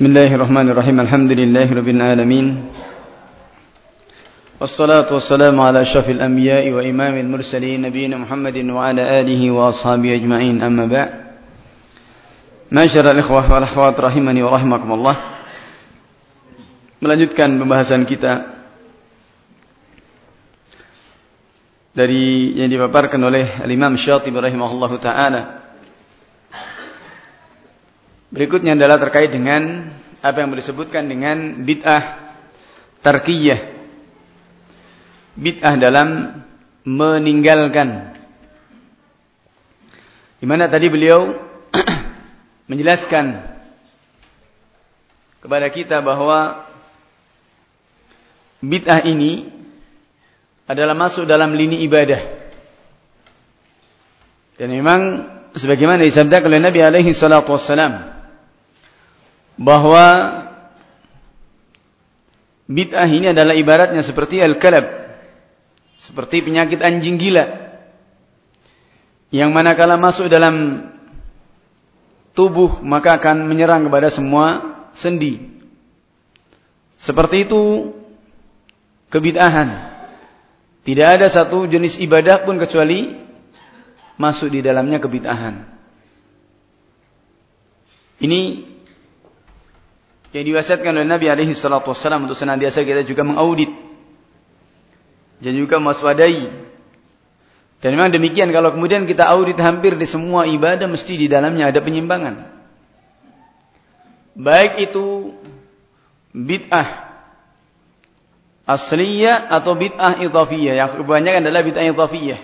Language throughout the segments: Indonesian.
بسم الله الرحمن الرحيم الحمد لله رب العالمين والصلاة والسلام على أشرف الأنبياء وإمام المرسلين نبينا محمد وعلى آله وأصحابه أجمعين أما بعد معاشر الإخوة والأخوات rahimani wa rahimakumullah. Melanjutkan pembahasan kita dari yang dipaparkan oleh Imam Syatibi rahimahullahu taala. Berikutnya adalah terkait dengan apa yang disebutkan dengan bid'ah tarkiyah. Bid'ah dalam meninggalkan. Di mana tadi beliau menjelaskan kepada kita bahwa bid'ah ini adalah masuk dalam lini ibadah. Dan memang sebagaimana disabdakan oleh Nabi alaihi salatu wassalam bahwa bid'ah ini adalah ibaratnya seperti al-kalab, seperti penyakit anjing gila yang manakala masuk dalam tubuh maka akan menyerang kepada semua sendi. Seperti itu kebid'ahan. Tidak ada satu jenis ibadah pun kecuali masuk di dalamnya kebid'ahan. Ini yang diwasiatkan oleh Nabi alaihi salatu wasallam untuk senantiasa kita juga mengaudit dan juga mewaspadai. Dan memang demikian kalau kemudian kita audit hampir di semua ibadah mesti di dalamnya ada penyimpangan. Baik itu bid'ah asliyah atau bid'ah idhafiyah. Yang kebanyakan adalah bid'ah idhafiyah.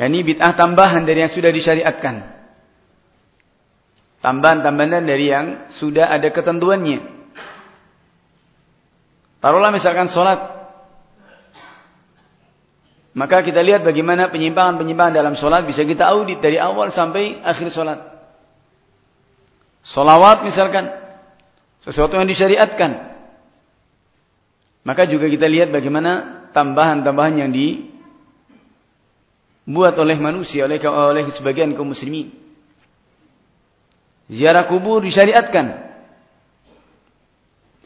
Yani bid'ah tambahan dari yang sudah disyariatkan. Tambahan-tambahan dari yang sudah ada ketentuannya. Taruhlah misalkan sholat. Maka kita lihat bagaimana penyimpangan-penyimpangan dalam sholat bisa kita audit dari awal sampai akhir sholat. Solawat misalkan. Sesuatu yang disyariatkan. Maka juga kita lihat bagaimana tambahan-tambahan yang dibuat oleh manusia, oleh, oleh sebagian kaum muslimin. Ziarah kubur disyariatkan.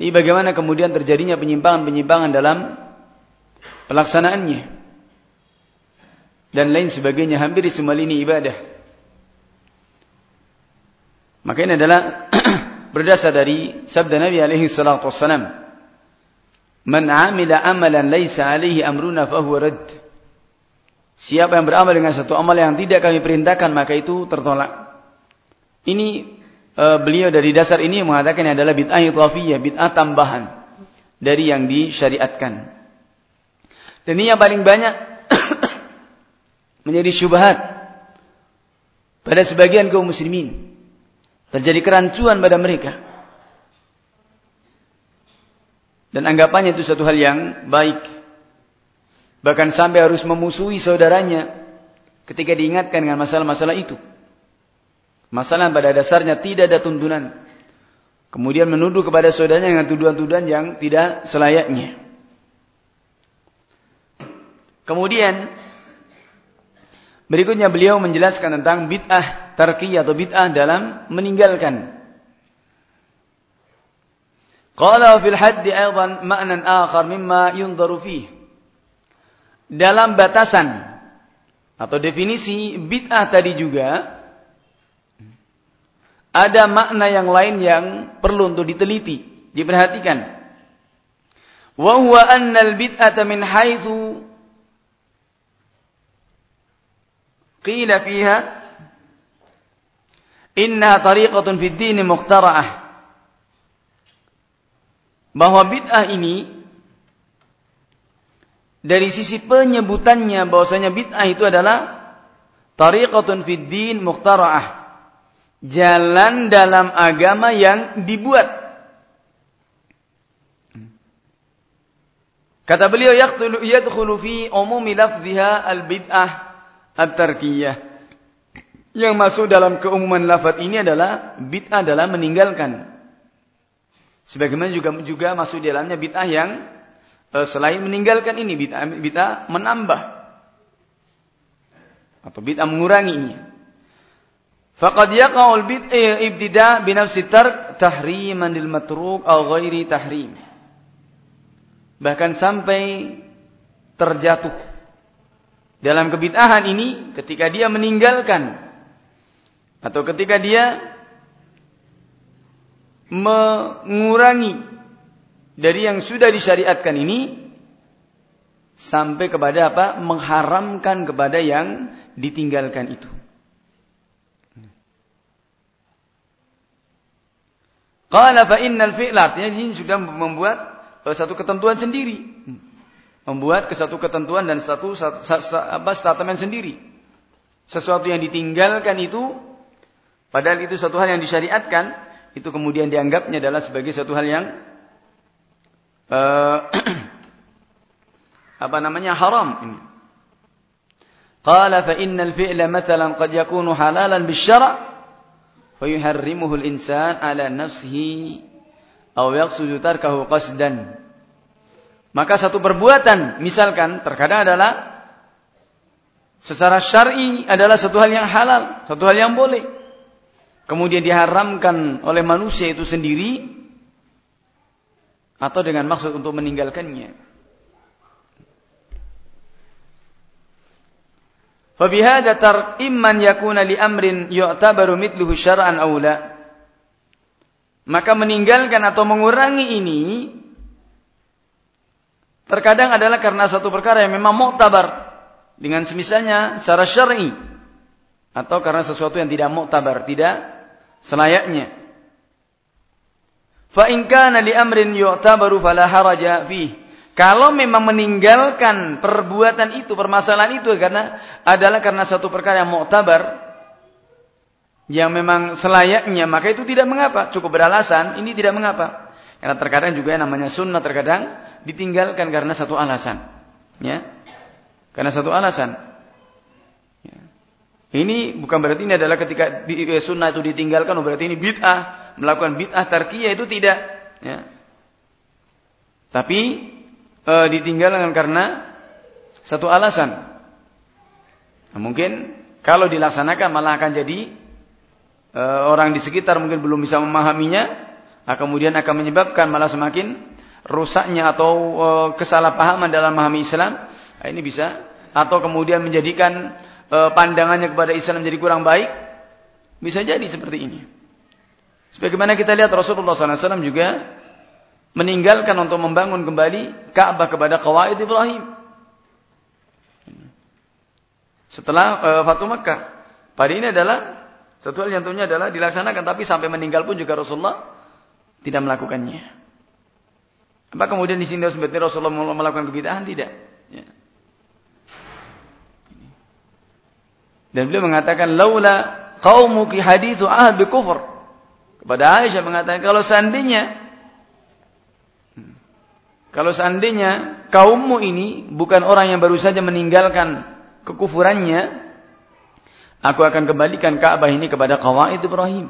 Ini bagaimana kemudian terjadinya penyimpangan-penyimpangan dalam pelaksanaannya. Dan lain sebagainya hampir di semua lini ibadah. Maka ini adalah berdasar dari sabda Nabi alaihi salatu wassalam. Man amila amalan laisa alaihi amruna fahuwa rad. Siapa yang beramal dengan satu amal yang tidak kami perintahkan maka itu tertolak. Ini e, beliau dari dasar ini mengatakan adalah bid'ah idhafiyah, bid'ah tambahan dari yang disyariatkan. Dan ini yang paling banyak menjadi syubhat pada sebagian kaum muslimin. Terjadi kerancuan pada mereka. Dan anggapannya itu satu hal yang baik. Bahkan sampai harus memusuhi saudaranya ketika diingatkan dengan masalah-masalah itu. Masalah pada dasarnya tidak ada tuntunan. Kemudian menuduh kepada saudaranya dengan tuduhan-tuduhan yang tidak selayaknya. Kemudian berikutnya beliau menjelaskan tentang bid'ah tarkiyah atau bid'ah dalam meninggalkan. Qala fil haddi aidan ma'nan akhar mimma yunzaru. Dalam batasan atau definisi bid'ah tadi juga ada makna yang lain yang perlu untuk diteliti, diperhatikan. Wa huwa anna al-bid'ata min haitsu qila fiha innaha tariqatun fid din mukhtara'ah. Bahwa bid'ah ini dari sisi penyebutannya bahwasanya bid'ah itu adalah tariqatun fid din mukhtara'ah jalan dalam agama yang dibuat. Kata beliau yadkhulu fi umumi lafziha al-bid'ah at-tarkiyah. Yang masuk dalam keumuman lafaz ini adalah bid'ah dalam meninggalkan. Sebagaimana juga juga masuk di dalamnya bid'ah yang eh, selain meninggalkan ini bid'ah bid'ah menambah atau bid'ah menguranginya. Faqad yaqa'ul ibtida' bi nafsi tark tahriman lil matruk aw ghairi tahrim. Bahkan sampai terjatuh dalam kebid'ahan ini ketika dia meninggalkan atau ketika dia mengurangi dari yang sudah disyariatkan ini sampai kepada apa? mengharamkan kepada yang ditinggalkan itu. Qala fa innal fi'la artinya ini sudah membuat uh, satu ketentuan sendiri. Membuat ke satu ketentuan dan satu apa statement sendiri. Sesuatu yang ditinggalkan itu padahal itu satu hal yang disyariatkan, itu kemudian dianggapnya adalah sebagai satu hal yang uh, apa namanya haram ini. Qala fa innal fi'la mathalan qad yakunu halalan bisyara' fayuharrimuhul insan ala nafsihi aw yaqsudu tarkahu qasdan. Maka satu perbuatan misalkan terkadang adalah secara syar'i adalah satu hal yang halal, satu hal yang boleh. Kemudian diharamkan oleh manusia itu sendiri atau dengan maksud untuk meninggalkannya. Fabihada tark imman yakuna li amrin yu'tabaru mithluhu syar'an aw la. Maka meninggalkan atau mengurangi ini terkadang adalah karena satu perkara yang memang mu'tabar dengan semisalnya secara syar'i atau karena sesuatu yang tidak mu'tabar, tidak selayaknya. Fa in kana li amrin yu'tabaru fala haraja fihi. Kalau memang meninggalkan perbuatan itu, permasalahan itu karena adalah karena satu perkara yang mu'tabar yang memang selayaknya, maka itu tidak mengapa, cukup beralasan, ini tidak mengapa. Karena terkadang juga yang namanya sunnah terkadang ditinggalkan karena satu alasan. Ya. Karena satu alasan. Ya. Ini bukan berarti ini adalah ketika eh, sunnah itu ditinggalkan, oh berarti ini bid'ah, melakukan bid'ah tarkiyah itu tidak. Ya. Tapi e, ditinggalkan karena satu alasan. Nah, mungkin kalau dilaksanakan malah akan jadi e, orang di sekitar mungkin belum bisa memahaminya, nah, kemudian akan menyebabkan malah semakin rusaknya atau e, kesalahpahaman dalam memahami Islam. Nah, ini bisa atau kemudian menjadikan e, pandangannya kepada Islam menjadi kurang baik. Bisa jadi seperti ini. Sebagaimana kita lihat Rasulullah SAW juga meninggalkan untuk membangun kembali Ka'bah kepada Qawaid Ibrahim. Setelah uh, Fatu Makkah. Pada ini adalah satu hal yang tentunya adalah dilaksanakan tapi sampai meninggal pun juga Rasulullah tidak melakukannya. Apa kemudian di sini Rasulullah melakukan kebidahan? Tidak. Ya. Dan beliau mengatakan laula qaumuki hadithu ahad bi kufur. Kepada Aisyah mengatakan kalau seandainya kalau seandainya kaummu ini bukan orang yang baru saja meninggalkan kekufurannya, aku akan kembalikan Ka'bah ini kepada kawaid Ibrahim.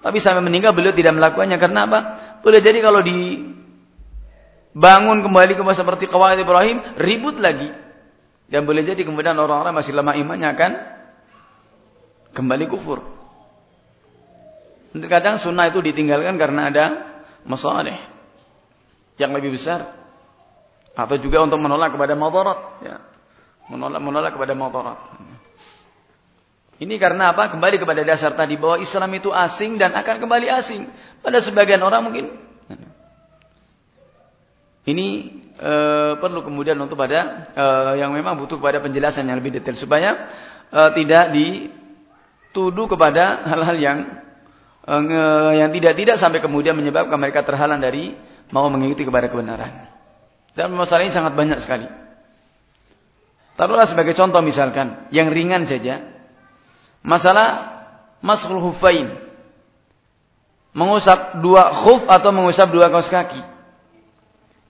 Tapi sampai meninggal beliau tidak melakukannya karena apa? Boleh jadi kalau dibangun kembali ke seperti kawaid Ibrahim, ribut lagi. Dan boleh jadi kemudian orang-orang masih lemah imannya akan kembali kufur. Kadang sunnah itu ditinggalkan karena ada masalah yang lebih besar. Atau juga untuk menolak kepada madarat ya. menolak menolak kepada madarat. Ini karena apa? Kembali kepada dasar tadi bahwa Islam itu asing dan akan kembali asing. Pada sebagian orang mungkin. Ini e, perlu kemudian untuk pada e, yang memang butuh kepada penjelasan yang lebih detail supaya e, tidak dituduh kepada hal-hal yang yang tidak tidak sampai kemudian menyebabkan mereka terhalang dari mau mengikuti kepada kebenaran. Dan masalah ini sangat banyak sekali. Taruhlah sebagai contoh misalkan, yang ringan saja. Masalah maskhul hufain. Mengusap dua khuf atau mengusap dua kaos kaki.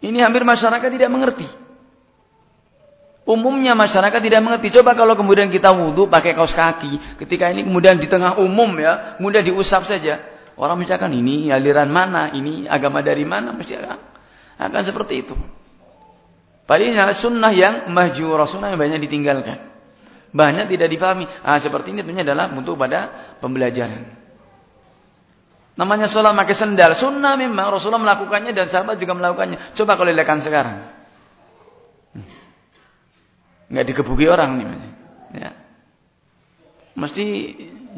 Ini hampir masyarakat tidak mengerti. Umumnya masyarakat tidak mengerti. Coba kalau kemudian kita wudhu pakai kaos kaki. Ketika ini kemudian di tengah umum ya, mudah diusap saja. Orang misalkan ini aliran mana, ini agama dari mana, mesti akan, akan seperti itu. Padahal sunnah yang mahjurah, sunnah yang banyak ditinggalkan. Banyak tidak dipahami. Ah, seperti ini tentunya adalah untuk pada pembelajaran. Namanya sholat pakai sendal. Sunnah memang. Rasulullah melakukannya dan sahabat juga melakukannya. Coba kalau lihatkan sekarang. Nggak dikebuki orang nih. Ya. Mesti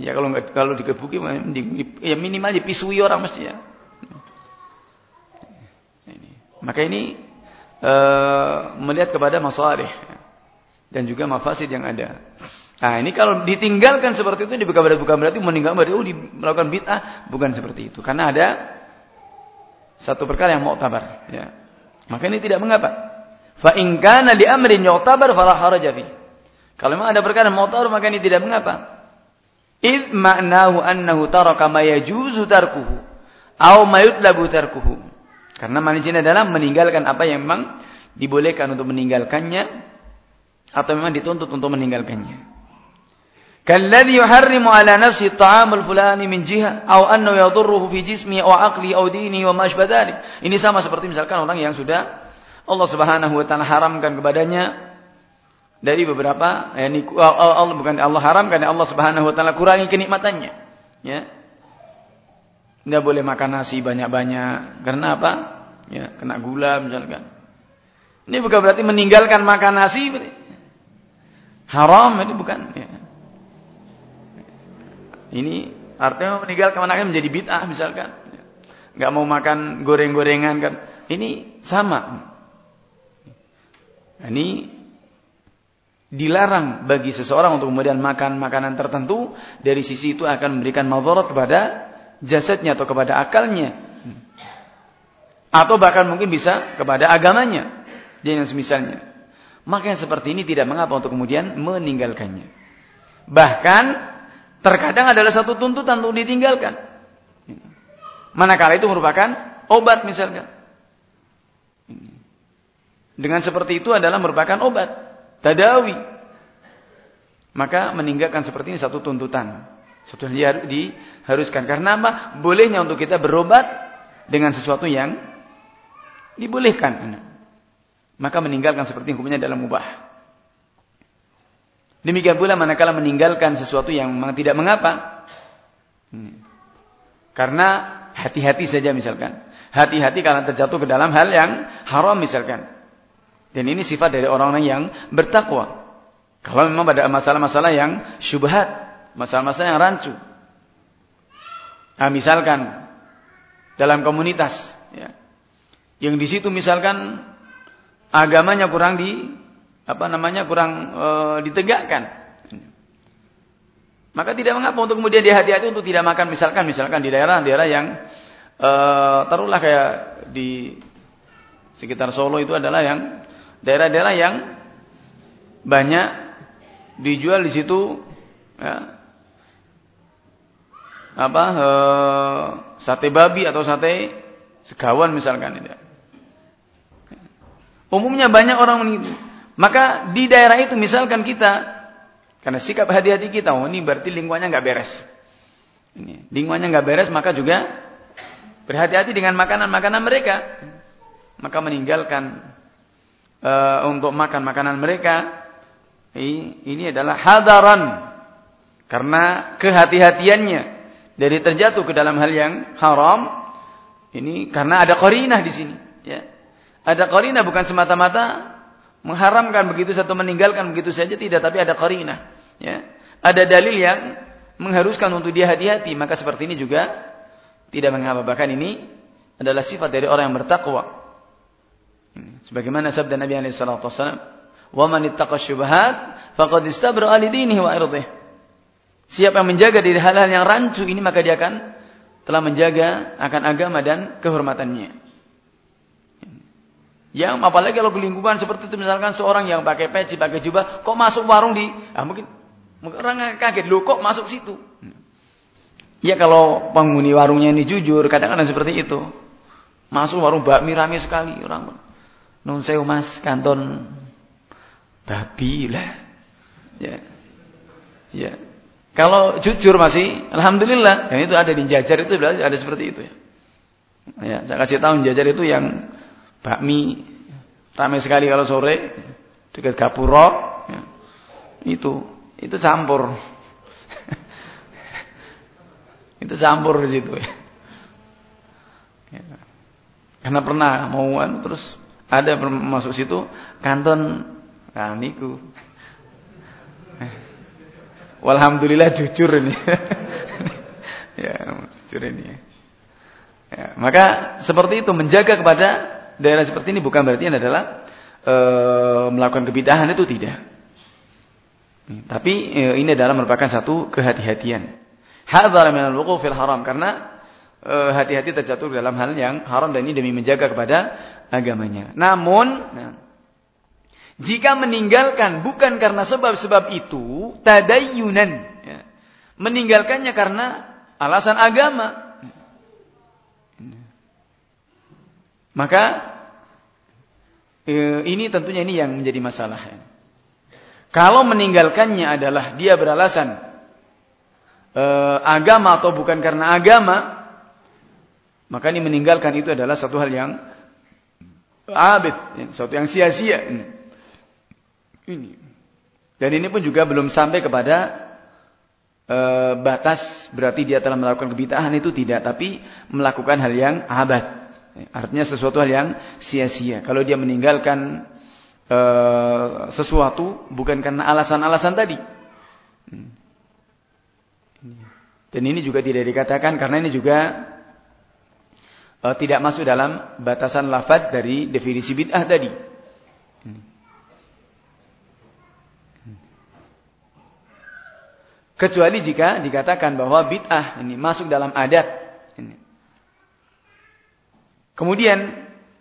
ya kalau nggak kalau dikebuki ya minimal dipisui orang mesti ya. Maka ini uh, melihat kepada masalih dan juga mafasid yang ada. Nah ini kalau ditinggalkan seperti itu bukan berarti bukan berarti meninggal berarti oh melakukan bid'ah bukan seperti itu karena ada satu perkara yang mau tabar ya. Maka ini tidak mengapa. Fa in kana li amrin yu'tabar fala haraja. Kalau memang ada perkara yang mau tabar maka ini tidak mengapa. Id ma'nahu annahu taraka ma yajuzu tarkuhu aw ma yutlabu tarkuhu. Karena ini adalah meninggalkan apa yang memang dibolehkan untuk meninggalkannya atau memang dituntut untuk meninggalkannya. Kalladhi yuharrimu ala nafsi ta'amul fulani min jiha atau annahu yadurruhu fi jismi aw aqli aw dini wa ma Ini sama seperti misalkan orang yang sudah Allah Subhanahu wa taala haramkan kepadanya dari beberapa yakni Allah bukan Allah haramkan Allah Subhanahu wa taala kurangi kenikmatannya ya tidak boleh makan nasi banyak-banyak. Karena apa? Ya, kena gula misalkan. Ini bukan berarti meninggalkan makan nasi. Haram ini bukan. Ya. Ini artinya meninggalkan makan menjadi bid'ah misalkan. Gak mau makan goreng-gorengan kan. Ini sama. Ini dilarang bagi seseorang untuk kemudian makan makanan tertentu dari sisi itu akan memberikan madarat kepada jasadnya atau kepada akalnya. Atau bahkan mungkin bisa kepada agamanya. Dan yang semisalnya. Maka yang seperti ini tidak mengapa untuk kemudian meninggalkannya. Bahkan terkadang adalah satu tuntutan untuk ditinggalkan. Manakala itu merupakan obat misalkan. Dengan seperti itu adalah merupakan obat. Tadawi. Maka meninggalkan seperti ini satu tuntutan. Sudah diharuskan. Karena apa? Bolehnya untuk kita berobat dengan sesuatu yang dibolehkan. Maka meninggalkan seperti hukumnya dalam mubah. Demikian pula manakala meninggalkan sesuatu yang tidak mengapa. Karena hati-hati saja misalkan. Hati-hati karena terjatuh ke dalam hal yang haram misalkan. Dan ini sifat dari orang-orang yang bertakwa. Kalau memang pada masalah-masalah yang syubhat, masalah-masalah yang rancu. Nah, misalkan dalam komunitas, ya, yang di situ misalkan agamanya kurang di apa namanya kurang e, ditegakkan, maka tidak mengapa untuk kemudian dia hati-hati untuk tidak makan misalkan misalkan di daerah-daerah yang e, taruhlah kayak di sekitar Solo itu adalah yang daerah-daerah yang banyak dijual di situ ya, apa e, sate babi atau sate segawan misalkan itu. Umumnya banyak orang menipu. Maka di daerah itu misalkan kita karena sikap hati-hati kita, oh ini berarti lingkungannya nggak beres. Ini lingkungannya nggak beres, maka juga berhati-hati dengan makanan-makanan mereka. Maka meninggalkan uh, untuk makan makanan mereka. Ini, ini adalah hadaran. Karena kehati-hatiannya. Dari terjatuh ke dalam hal yang haram ini karena ada qarinah di sini ya. Ada qarinah bukan semata-mata mengharamkan begitu satu meninggalkan begitu saja tidak tapi ada qarinah ya. Ada dalil yang mengharuskan untuk dia hati-hati maka seperti ini juga tidak mengapa. Bahkan ini adalah sifat dari orang yang bertakwa sebagaimana sabda Nabi alaihi salatu wasallam wa man ittaqa syubhat faqad istabra li dinihi wa irdihi Siapa yang menjaga dari hal-hal yang rancu ini maka dia akan telah menjaga akan agama dan kehormatannya. Yang apalagi kalau lingkungan seperti itu misalkan seorang yang pakai peci, pakai jubah, kok masuk warung di ah mungkin orang kaget, lu kok masuk situ?" Ya kalau penghuni warungnya ini jujur, kadang-kadang seperti itu. Masuk warung bakmi rame sekali orang. Nun sewu Mas, kanton babi lah. Ya. Ya. Kalau jujur masih, alhamdulillah. Yang itu ada di jajar itu ada seperti itu ya. Ya, saya kasih tahu jajar itu yang bakmi ramai sekali kalau sore dekat Gapuro. Ya. Itu Itu campur. itu campur di situ ya. Karena pernah mau anu, terus ada masuk situ kanton nah niku. Walhamdulillah jujur ini. ya, jujur ini. Ya, maka seperti itu menjaga kepada daerah seperti ini bukan berarti adalah e, melakukan kebidahan itu tidak. Tapi e, ini adalah merupakan satu kehati-hatian. Hadzal min al-wuqufil haram karena Eh, hati-hati terjatuh dalam hal yang haram dan ini demi menjaga kepada agamanya. Namun, nah, jika meninggalkan bukan karena sebab-sebab itu, tadayyunan. Ya, meninggalkannya karena alasan agama. Maka eh, ini tentunya ini yang menjadi masalah. Ya. Kalau meninggalkannya adalah dia beralasan eh, agama atau bukan karena agama, maka ini meninggalkan itu adalah satu hal yang abid, satu yang sia-sia. Ini. Dan ini pun juga belum sampai kepada e, batas berarti dia telah melakukan kebitahan itu tidak, tapi melakukan hal yang abad. Artinya sesuatu hal yang sia-sia. Kalau dia meninggalkan e, sesuatu bukan karena alasan-alasan tadi. Dan ini juga tidak dikatakan karena ini juga uh, tidak masuk dalam batasan lafaz dari definisi bid'ah tadi. Kecuali jika dikatakan bahwa bid'ah ini masuk dalam adat. Ini. Kemudian,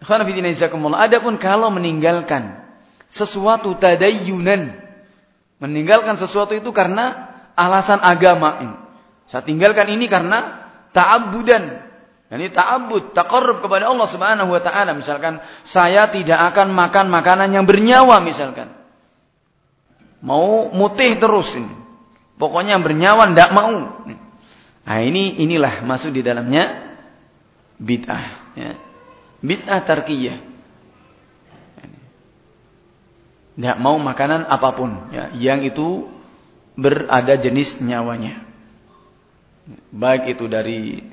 ada pun kalau meninggalkan sesuatu tadayyunan, meninggalkan sesuatu itu karena alasan agama. Saya tinggalkan ini karena ta'abudan, ini ta'abbud, taqarrub kepada Allah Subhanahu wa taala. Misalkan saya tidak akan makan makanan yang bernyawa misalkan. Mau mutih terus ini. Pokoknya yang bernyawa tidak mau. Nah, ini inilah masuk di dalamnya bid'ah ya. Bid'ah tarkiyah. Tidak mau makanan apa pun ya, yang itu berada jenis nyawanya. Baik itu dari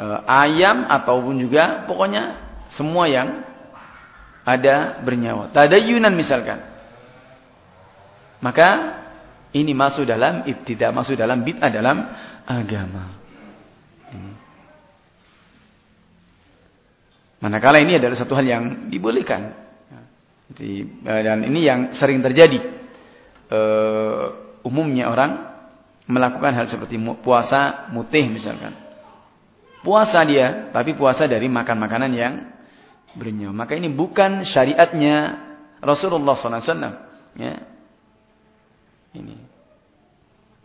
Eh, ayam ataupun juga pokoknya semua yang ada bernyawa. Tadayunan misalkan. Maka ini masuk dalam ibtida, masuk dalam bid'ah dalam agama. Manakala ini adalah satu hal yang dibolehkan. Eh, dan ini yang sering terjadi. Uh, umumnya orang melakukan hal seperti puasa mutih misalkan Puasa dia, tapi puasa dari makan makanan yang bernyawa. Maka ini bukan syariatnya Rasulullah SAW. Ya. Ini.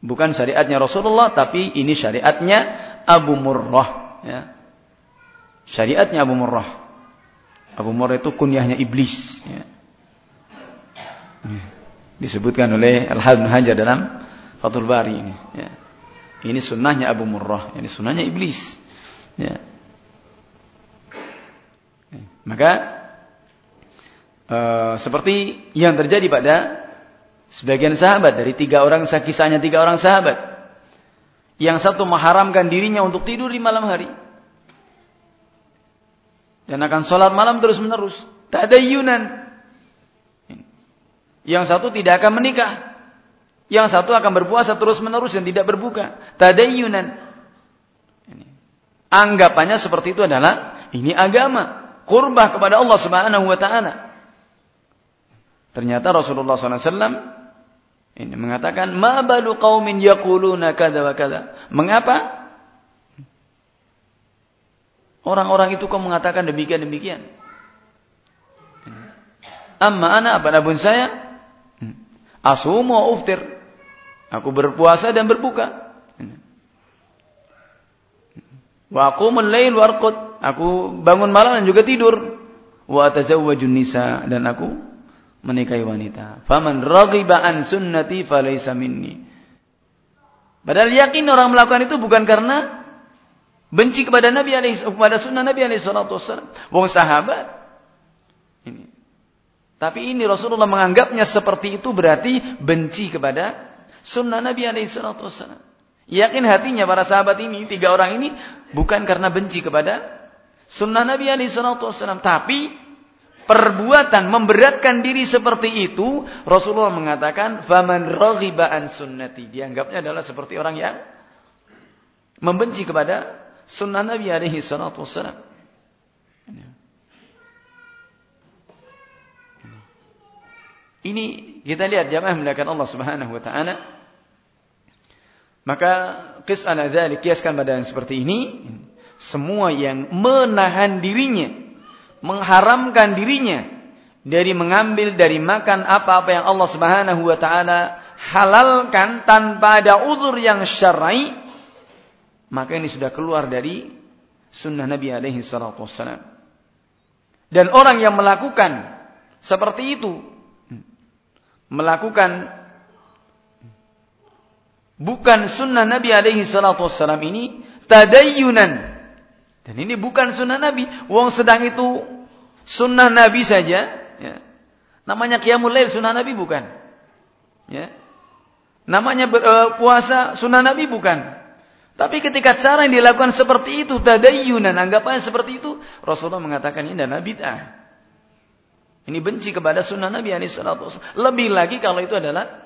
Bukan syariatnya Rasulullah, tapi ini syariatnya Abu Murrah. Ya. Syariatnya Abu Murrah. Abu Murrah itu kunyahnya iblis. Ya. Disebutkan oleh Al-Habib Hajar dalam Fathul Bari ini. Ya. Ini sunnahnya Abu Murrah. Ini sunnahnya iblis. Ya. Maka uh, seperti yang terjadi pada sebagian sahabat dari tiga orang kisahnya tiga orang sahabat, yang satu mengharamkan dirinya untuk tidur di malam hari dan akan sholat malam terus menerus, tak ada yunan. Yang satu tidak akan menikah, yang satu akan berpuasa terus menerus dan tidak berbuka, tak ada yunan. Anggapannya seperti itu adalah ini agama, kurbah kepada Allah Subhanahu wa taala. Ternyata Rasulullah SAW ini mengatakan, "Ma balu qaumin yaquluna kada wa kada." Mengapa? Orang-orang itu kok mengatakan demikian demikian? Amma ana pun saya asumu wa uftir. Aku berpuasa dan berbuka. Wa aqumul lail wa Aku bangun malam dan juga tidur. Wa atazawwajun nisa dan aku menikahi wanita. Faman raghiba an sunnati falaysa minni. Padahal yakin orang melakukan itu bukan karena benci kepada Nabi alaihi kepada sunnah Nabi alaihi salatu wasallam. Wong sahabat. Ini. Tapi ini Rasulullah menganggapnya seperti itu berarti benci kepada sunnah Nabi alaihi salatu wassalam. Yakin hatinya para sahabat ini, tiga orang ini bukan karena benci kepada sunnah Nabi salatu wassalam, tapi perbuatan memberatkan diri seperti itu, Rasulullah mengatakan, "Faman raghiba sunnati." Dianggapnya adalah seperti orang yang membenci kepada sunnah Nabi alaihi salatu wassalam. Ini kita lihat jamaah melakukan Allah Subhanahu wa taala. Maka qis ala dzalik kiaskan pada yang seperti ini, semua yang menahan dirinya, mengharamkan dirinya dari mengambil dari makan apa-apa yang Allah Subhanahu wa taala halalkan tanpa ada uzur yang syar'i, maka ini sudah keluar dari sunnah Nabi alaihi salatu. Dan orang yang melakukan seperti itu melakukan bukan sunnah Nabi alaihi salatu wassalam ini tadayyunan. Dan ini bukan sunnah Nabi. Wong sedang itu sunnah Nabi saja. Ya. Namanya qiyamul lail sunnah Nabi bukan. Ya. Namanya ber, uh, puasa sunnah Nabi bukan. Tapi ketika cara yang dilakukan seperti itu tadayyunan, anggapannya seperti itu, Rasulullah mengatakan ini adalah bid'ah. Ini benci kepada sunnah Nabi alaihi salatu Lebih lagi kalau itu adalah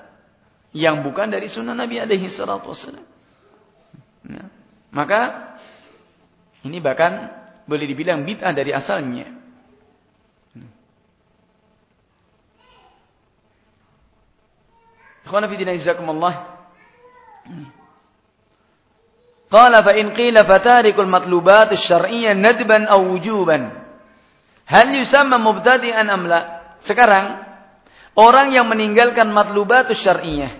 yang bukan dari sunnah Nabi alaihi salatu Ya. Maka ini bahkan boleh dibilang bid'ah dari asalnya. Ikhwan fi jazakumullah. Qala fa in qila fatarikul matlubat asy-syar'iyyah nadban aw wujuban. Hal yusamma mubtadi'an amla? Sekarang orang yang meninggalkan matlubatus syar'iyyah,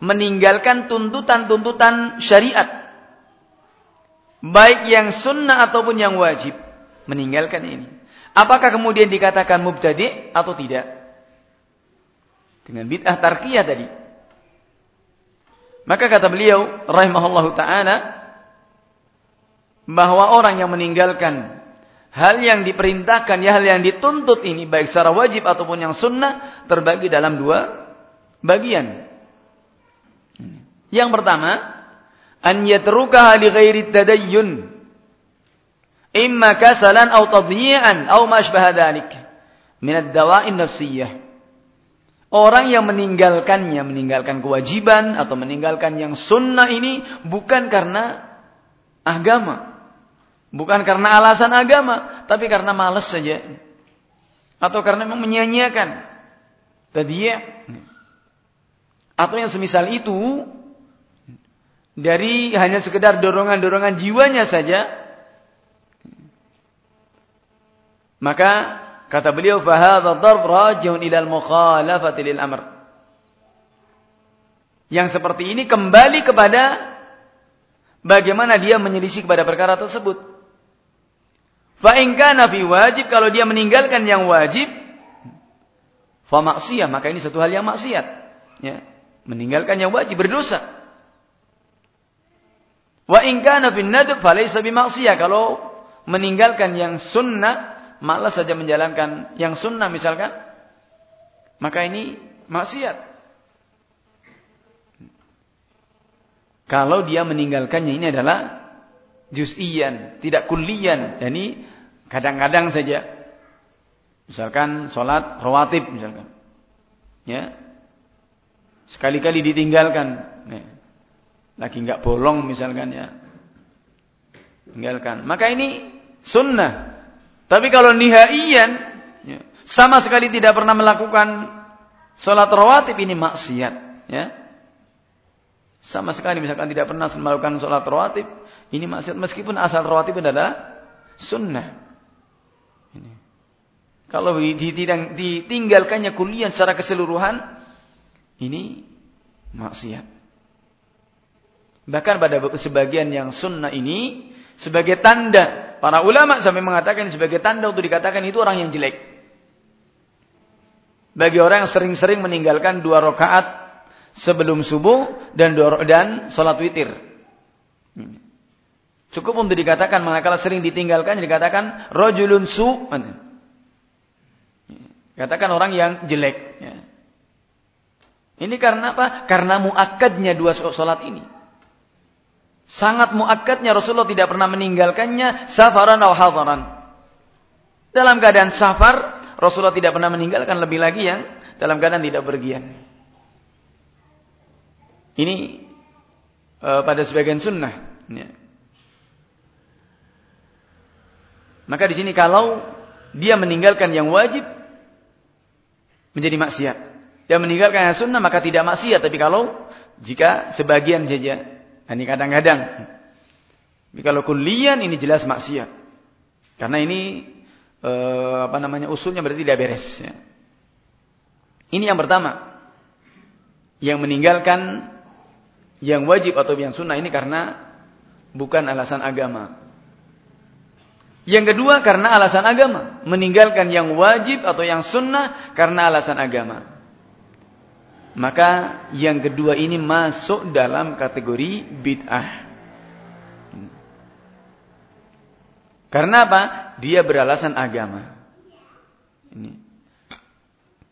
meninggalkan tuntutan-tuntutan syariat, baik yang sunnah ataupun yang wajib, meninggalkan ini. Apakah kemudian dikatakan mubtadi' atau tidak? Dengan bid'ah tarkiyah tadi. Maka kata beliau rahimahullahu taala bahwa orang yang meninggalkan hal yang diperintahkan, ya hal yang dituntut ini baik secara wajib ataupun yang sunnah terbagi dalam dua bagian. Yang pertama, an yatrukaha li ghairi tadayyun. Imma kasalan atau tadyi'an atau ma asbaha dhalik min ad-dawa'in nafsiyah. Orang yang meninggalkannya, meninggalkan kewajiban atau meninggalkan yang sunnah ini bukan karena agama, Bukan karena alasan agama, tapi karena malas saja. Atau karena memang menyanyiakan. Tadi ya. Atau yang semisal itu, dari hanya sekedar dorongan-dorongan jiwanya saja, maka kata beliau fahadha darb rajihun ila al-mukhalafati lil amr. Yang seperti ini kembali kepada bagaimana dia menyelisih kepada perkara tersebut. Fa in kana fi wajib kalau dia meninggalkan yang wajib fa maksiyah maka ini satu hal yang maksiat ya meninggalkan yang wajib berdosa wa in kana fi nadb fa laysa bi maksiyah kalau meninggalkan yang sunnah malas saja menjalankan yang sunnah misalkan maka ini maksiat kalau dia meninggalkannya ini adalah juz'iyan, tidak kullian. Dan ini kadang-kadang saja. Misalkan sholat rawatib misalkan. Ya. Sekali-kali ditinggalkan. Ya. Lagi nggak bolong misalkan ya. Tinggalkan. Maka ini sunnah. Tapi kalau nihaian, ya, sama sekali tidak pernah melakukan sholat rawatib ini maksiat. Ya. Sama sekali misalkan tidak pernah melakukan sholat rawatib, ini maksiat meskipun asal rawatib adalah sunnah. Ini. Kalau ditinggalkannya kuliah secara keseluruhan, ini maksiat. Bahkan pada sebagian yang sunnah ini, sebagai tanda, para ulama sampai mengatakan sebagai tanda untuk dikatakan itu orang yang jelek. Bagi orang yang sering-sering meninggalkan dua rakaat sebelum subuh dan dan sholat witir. Ini. Cukup untuk dikatakan manakala sering ditinggalkan dikatakan rojulun su. Katakan orang yang jelek. Ya. Ini karena apa? Karena muakkadnya dua sholat ini. Sangat muakkadnya Rasulullah tidak pernah meninggalkannya safaran atau hadaran. Dalam keadaan safar, Rasulullah tidak pernah meninggalkan lebih lagi yang dalam keadaan tidak bergian. Ini uh, pada sebagian sunnah. Ya. Maka di sini kalau dia meninggalkan yang wajib menjadi maksiat. Dia meninggalkan yang sunnah maka tidak maksiat. Tapi kalau jika sebagian saja, ini kadang-kadang. Kalau kulian ini jelas maksiat. Karena ini eh, apa namanya usulnya berarti tidak beres. Ya. Ini yang pertama. Yang meninggalkan yang wajib atau yang sunnah ini karena bukan alasan agama. Yang kedua karena alasan agama. Meninggalkan yang wajib atau yang sunnah karena alasan agama. Maka yang kedua ini masuk dalam kategori bid'ah. Karena apa? Dia beralasan agama. Ini.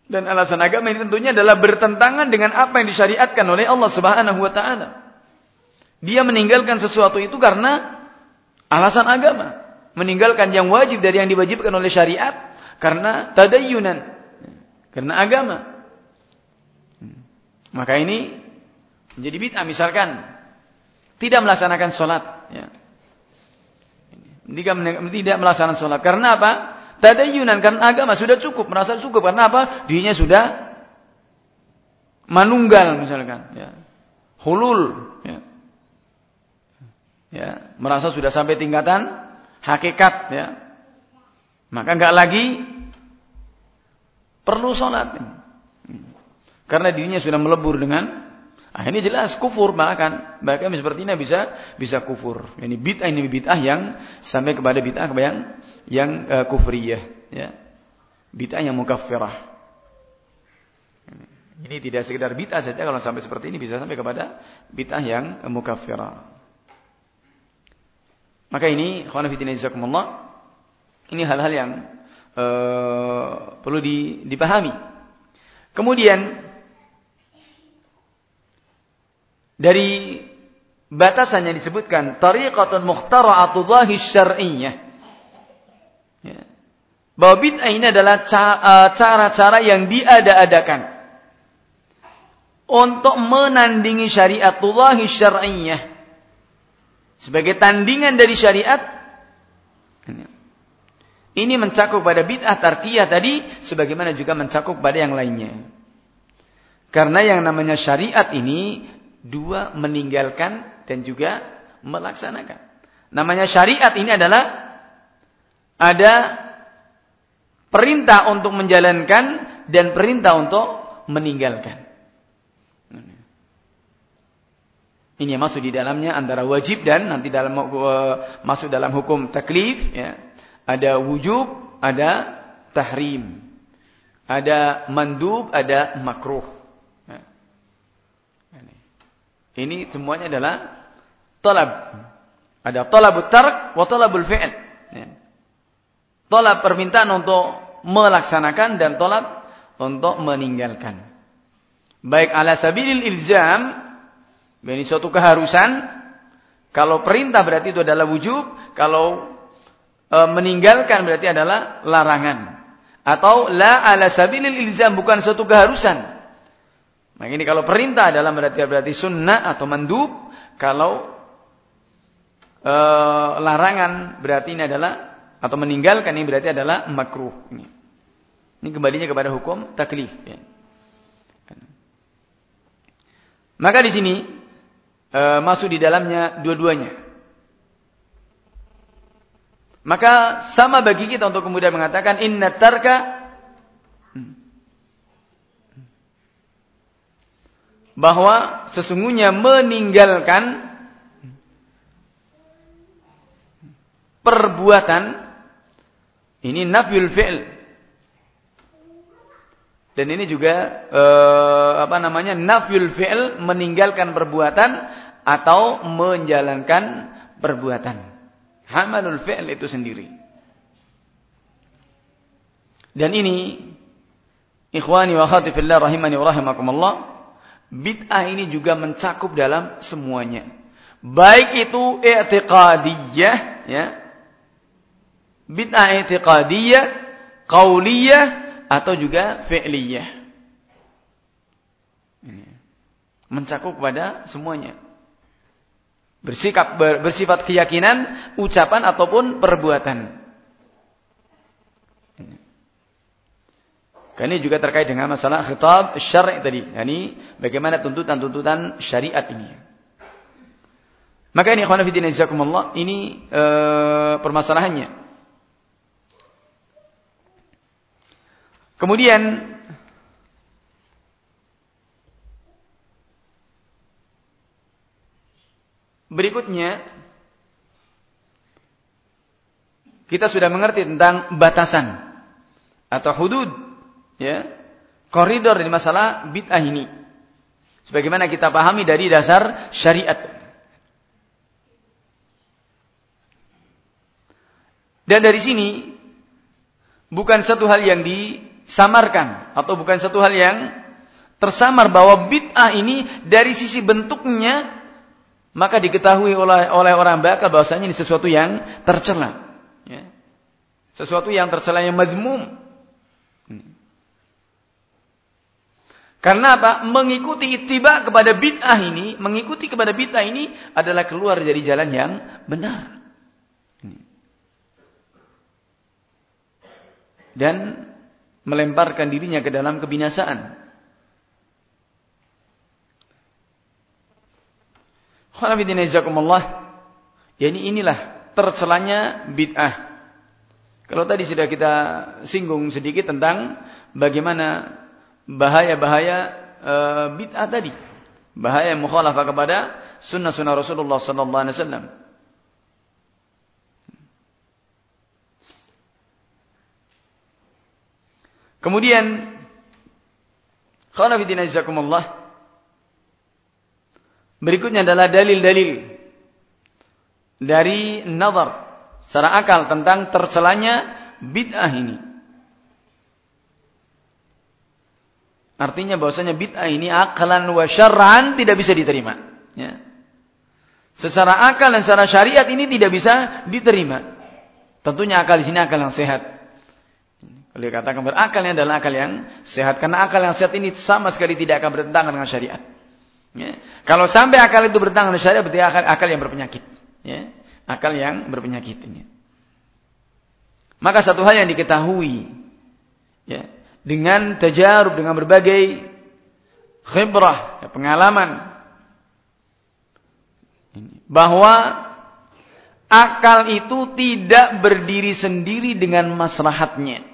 Dan alasan agama ini tentunya adalah bertentangan dengan apa yang disyariatkan oleh Allah Subhanahu wa taala. Dia meninggalkan sesuatu itu karena alasan agama. Meninggalkan yang wajib dari yang diwajibkan oleh syariat karena tadayyunan. Karena agama. Maka ini menjadi bid'ah misalkan tidak melaksanakan sholat. Ya. Tidak, melaksanakan sholat. Karena apa? Tadayunan karena agama sudah cukup, merasa cukup karena apa? Dirinya sudah manunggal misalkan, ya. Hulul, ya. Ya, merasa sudah sampai tingkatan hakikat, ya. Maka enggak lagi perlu sholat. Karena dirinya sudah melebur dengan Ah ini jelas kufur bahkan bahkan seperti ini bisa bisa kufur. Ini bid'ah ini bid'ah yang sampai kepada bid'ah yang yang uh, kufriyah ya. Bid'ah yang mukaffirah. Ini tidak sekedar bid'ah saja kalau sampai seperti ini bisa sampai kepada bid'ah yang mukaffirah. Maka ini khana fitina ini hal-hal yang uh, perlu dipahami. Kemudian dari batasannya disebutkan tariqatun mukhtara'atu dhahi syar'iyyah. Ya. Bahwa bid'ah ini adalah e, cara-cara yang diada-adakan untuk menandingi syariatullahi syar'iyyah sebagai tandingan dari syariat ini mencakup pada bid'ah tarkiyah tadi sebagaimana juga mencakup pada yang lainnya. Karena yang namanya syariat ini Dua, meninggalkan dan juga melaksanakan. Namanya syariat ini adalah ada perintah untuk menjalankan dan perintah untuk meninggalkan. Ini yang masuk di dalamnya antara wajib dan nanti dalam uh, masuk dalam hukum taklif ya. Ada wujub, ada tahrim. Ada mandub, ada makruh. Ini semuanya adalah talab. Ada talabut tark wa talabul fi'l. Ya. Permintaan untuk melaksanakan dan talab untuk meninggalkan. Baik ala sabilil ilzam, ini suatu keharusan. Kalau perintah berarti itu adalah wujub, kalau e, meninggalkan berarti adalah larangan. Atau la ala sabilil ilzam bukan suatu keharusan, Nah ini kalau perintah adalah berarti berarti sunnah atau mandub. Kalau e, larangan berarti ini adalah atau meninggalkan ini berarti adalah makruh. Ini, ini kembalinya kepada hukum taklif. Ya. Maka di sini e, masuk di dalamnya dua-duanya. Maka sama bagi kita untuk kemudian mengatakan inna tarka bahwa sesungguhnya meninggalkan perbuatan ini nafyul fi'l. Dan ini juga eh, apa namanya nafyul fi'l meninggalkan perbuatan atau menjalankan perbuatan. Hamalul fi'l itu sendiri. Dan ini ikhwani wa akhwati fillah rahimani wa rahimakumullah bid'ah ini juga mencakup dalam semuanya. Baik itu i'tiqadiyah, ya. Bid'ah i'tiqadiyah, qauliyah atau juga fi'liyah. Mencakup pada semuanya. Bersikap bersifat keyakinan, ucapan ataupun perbuatan. Karena ini juga terkait dengan masalah khitab syar'i tadi. Yani bagaimana tuntutan-tuntutan syariat ini. Maka ini ikhwan fillah jazakumullah ini e, permasalahannya. Kemudian berikutnya kita sudah mengerti tentang batasan atau hudud ya koridor dari masalah bid'ah ini. Sebagaimana kita pahami dari dasar syariat. Dan dari sini bukan satu hal yang disamarkan atau bukan satu hal yang tersamar bahwa bid'ah ini dari sisi bentuknya maka diketahui oleh oleh orang bakal bahwasanya ini sesuatu yang tercela. Ya. Sesuatu yang tercela yang mazmum. Karena apa? Mengikuti ittiba kepada bid'ah ini, mengikuti kepada bid'ah ini adalah keluar dari jalan yang benar. Dan melemparkan dirinya ke dalam kebinasaan. Ya ini inilah tercelanya bid'ah. Kalau tadi sudah kita singgung sedikit tentang bagaimana bahaya-bahaya e, bid'ah tadi. Bahaya mukhalafah kepada sunnah-sunnah Rasulullah sallallahu alaihi wasallam. Kemudian qala fi dinajakumullah Berikutnya adalah dalil-dalil dari nazar secara akal tentang tercelanya bid'ah ini. Artinya bahwasanya bid'ah ini akalan wa syar'an tidak bisa diterima. Ya. Secara akal dan secara syariat ini tidak bisa diterima. Tentunya akal di sini akal yang sehat. Kalau dikatakan berakalnya adalah akal yang sehat. Karena akal yang sehat ini sama sekali tidak akan bertentangan dengan syariat. Ya. Kalau sampai akal itu bertentangan dengan syariat, berarti akal, akal yang berpenyakit. Ya. Akal yang berpenyakit. ini. Maka satu hal yang diketahui. Ya dengan tajarub, dengan berbagai khibrah, ya, pengalaman. Bahwa akal itu tidak berdiri sendiri dengan maslahatnya.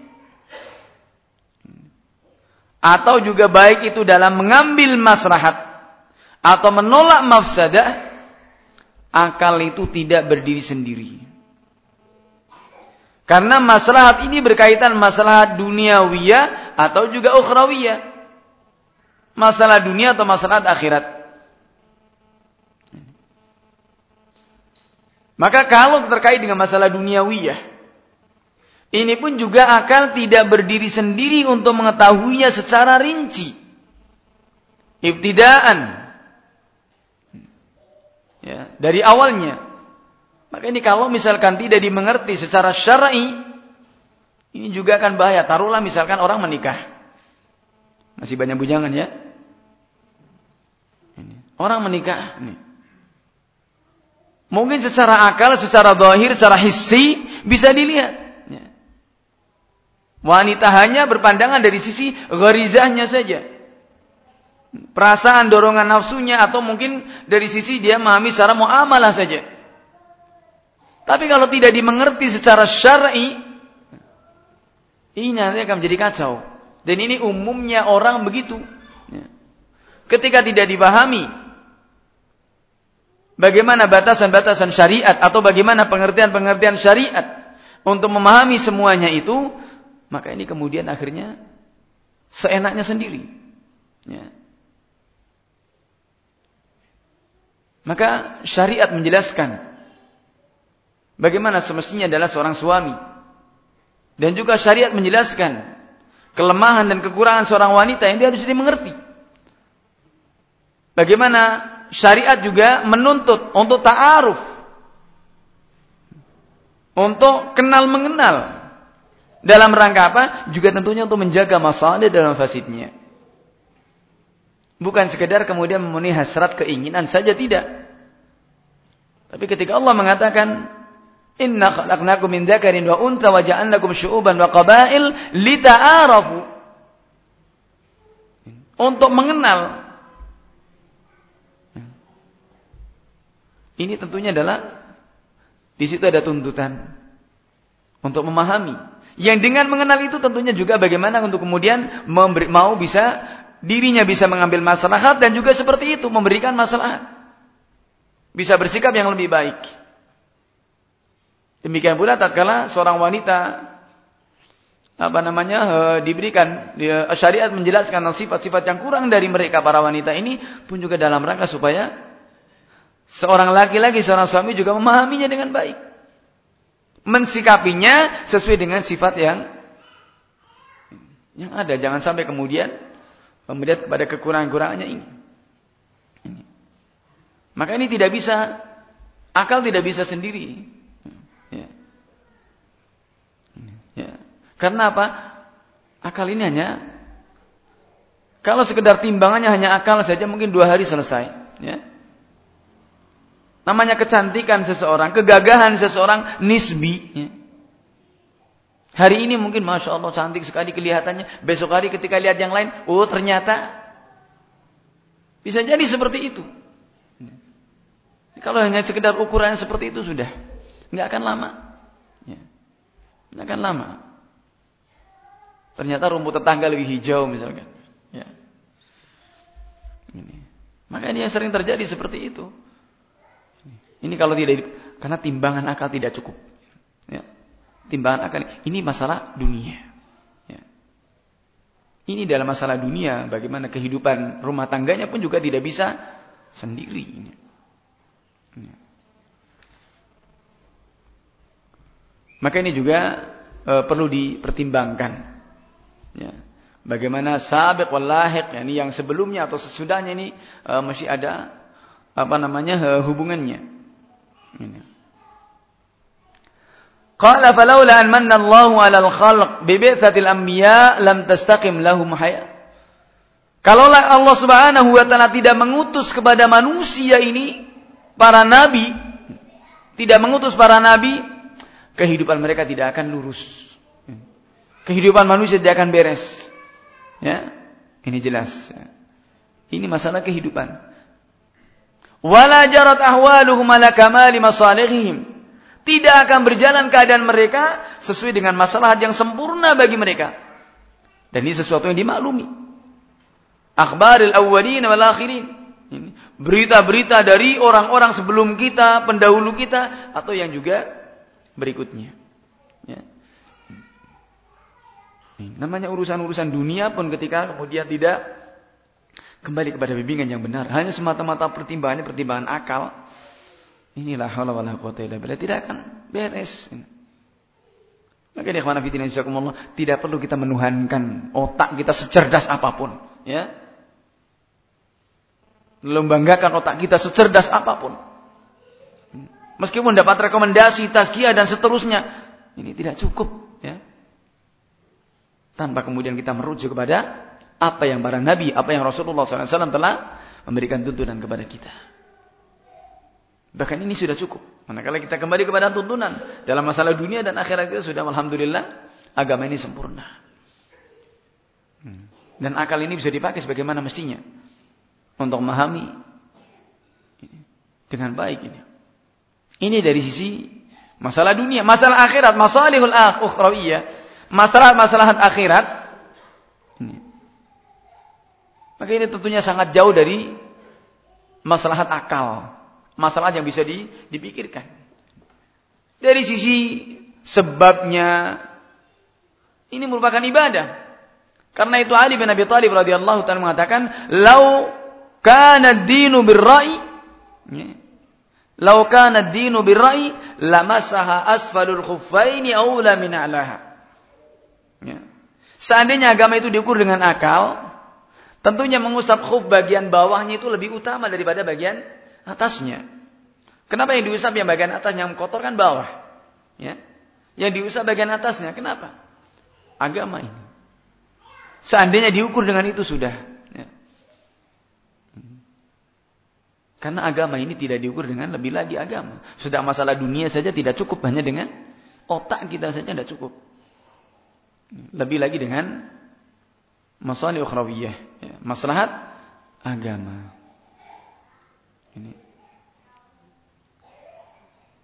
Atau juga baik itu dalam mengambil maslahat atau menolak mafsadah, akal itu tidak berdiri sendiri. Karena masalah ini berkaitan masalah duniawiyah atau juga ukhrawiyah. Masalah dunia atau masalah akhirat. Maka kalau terkait dengan masalah duniawiyah, ini pun juga akal tidak berdiri sendiri untuk mengetahuinya secara rinci. Ibtidaan. Ya, dari awalnya. Maka ini kalau misalkan tidak dimengerti secara syar'i, ini juga akan bahaya. Taruhlah misalkan orang menikah. Masih banyak bujangan ya. Orang menikah. Ini. Mungkin secara akal, secara zahir, secara hissi bisa dilihat. Ya. Wanita hanya berpandangan dari sisi gharizahnya saja. Perasaan dorongan nafsunya atau mungkin dari sisi dia memahami secara muamalah saja. Tapi kalau tidak dimengerti secara syar'i, ini nanti akan menjadi kacau. Dan ini umumnya orang begitu. Ya. Ketika tidak dipahami bagaimana batasan-batasan syariat atau bagaimana pengertian-pengertian syariat untuk memahami semuanya itu, maka ini kemudian akhirnya seenaknya sendiri. Ya. Maka syariat menjelaskan bagaimana semestinya adalah seorang suami. Dan juga syariat menjelaskan kelemahan dan kekurangan seorang wanita yang dia harus dimengerti. Bagaimana syariat juga menuntut untuk ta'aruf. Untuk kenal mengenal. Dalam rangka apa? Juga tentunya untuk menjaga masalah dalam fasidnya. Bukan sekedar kemudian memenuhi hasrat keinginan saja tidak. Tapi ketika Allah mengatakan Inna khalaqnakum min dzakarin wa untha wa ja'alnakum syu'uban wa qabail lita'arafu. Untuk mengenal. Ini tentunya adalah di situ ada tuntutan untuk memahami. Yang dengan mengenal itu tentunya juga bagaimana untuk kemudian memberi, mau bisa dirinya bisa mengambil maslahat dan juga seperti itu memberikan maslahat. Bisa bersikap yang lebih baik. Demikian pula tatkala seorang wanita apa namanya e, diberikan syariat menjelaskan sifat-sifat yang kurang dari mereka para wanita ini pun juga dalam rangka supaya seorang laki-laki seorang suami juga memahaminya dengan baik. Mensikapinya sesuai dengan sifat yang yang ada. Jangan sampai kemudian melihat kepada kekurangan-kekurangannya ini. ini. Maka ini tidak bisa akal tidak bisa sendiri. Karena apa? Akal ini hanya kalau sekedar timbangannya hanya akal saja mungkin dua hari selesai. Ya. Namanya kecantikan seseorang, kegagahan seseorang nisbi. Ya. Hari ini mungkin masya Allah cantik sekali kelihatannya. Besok hari ketika lihat yang lain, oh ternyata bisa jadi seperti itu. Kalau hanya sekedar ukuran seperti itu sudah, nggak akan lama. Ya. Nggak akan lama. Ternyata rumput tetangga lebih hijau misalkan. Ya. Ini. Maka ini yang sering terjadi seperti itu. Ini kalau tidak karena timbangan akal tidak cukup. Ya. Timbangan akal ini masalah dunia. Ya. Ini dalam masalah dunia, bagaimana kehidupan rumah tangganya pun juga tidak bisa sendiri. Ini. Ya. Maka ini juga e, perlu dipertimbangkan. Ya. Bagaimana sabiq wal lahiq yani yang sebelumnya atau sesudahnya ini uh, masih ada apa namanya uh, hubungannya. Ini. Qala falawla an manna Allahu 'alal khalq bi bi'tsatil anbiya lam tastaqim lahum. Kalaulah Allah Subhanahu wa taala tidak mengutus kepada manusia ini para nabi, tidak mengutus para nabi, kehidupan mereka tidak akan lurus kehidupan manusia tidak akan beres. Ya, ini jelas. Ini masalah kehidupan. Wala jarat ahwaluhum masalihim. Tidak akan berjalan keadaan mereka sesuai dengan masalah yang sempurna bagi mereka. Dan ini sesuatu yang dimaklumi. Akhbaril awwalin wal akhirin. Berita-berita dari orang-orang sebelum kita, pendahulu kita, atau yang juga berikutnya. Ya. Namanya urusan-urusan dunia pun ketika kemudian tidak kembali kepada bimbingan yang benar, hanya semata-mata pertimbangannya pertimbangan akal. Inilah haula wala quwata illa tidak akan beres. Maka dia fillah tidak perlu kita menuhankan otak kita secerdas apa pun, ya. Membanggakan otak kita secerdas apa pun. Meskipun dapat rekomendasi, tazkiyah dan seterusnya, ini tidak cukup, tanpa kemudian kita merujuk kepada apa yang para nabi, apa yang Rasulullah SAW telah memberikan tuntunan kepada kita. Bahkan ini sudah cukup. Manakala kita kembali kepada tuntunan dalam masalah dunia dan akhirat kita sudah alhamdulillah agama ini sempurna. Dan akal ini bisa dipakai sebagaimana mestinya untuk memahami dengan baik ini. Ini dari sisi masalah dunia, masalah akhirat, masalihul akhrawiyah masalah-masalah akhirat maka ini tentunya sangat jauh dari masalah akal, masalah yang bisa dipikirkan. Dari sisi sebabnya ini merupakan ibadah. Karena itu Ali bin Abi Thalib radhiyallahu taala mengatakan, "Lau kana dinu birra'i" ya. Lau kana dinu birra'i lamasaha asfalul khuffaini aula min a'laha. Ya. Seandainya agama itu diukur dengan akal, Tentunya mengusap khuf bagian bawahnya itu lebih utama daripada bagian atasnya. Kenapa yang diusap yang bagian atas yang kotor kan bawah? Ya. Yang diusap bagian atasnya, kenapa? Agama ini. Seandainya diukur dengan itu sudah. Ya. Karena agama ini tidak diukur dengan lebih lagi agama. Sudah masalah dunia saja tidak cukup hanya dengan otak kita saja tidak cukup. Lebih lagi dengan masalah ukhrawiyah, ya. maslahat agama. Ini.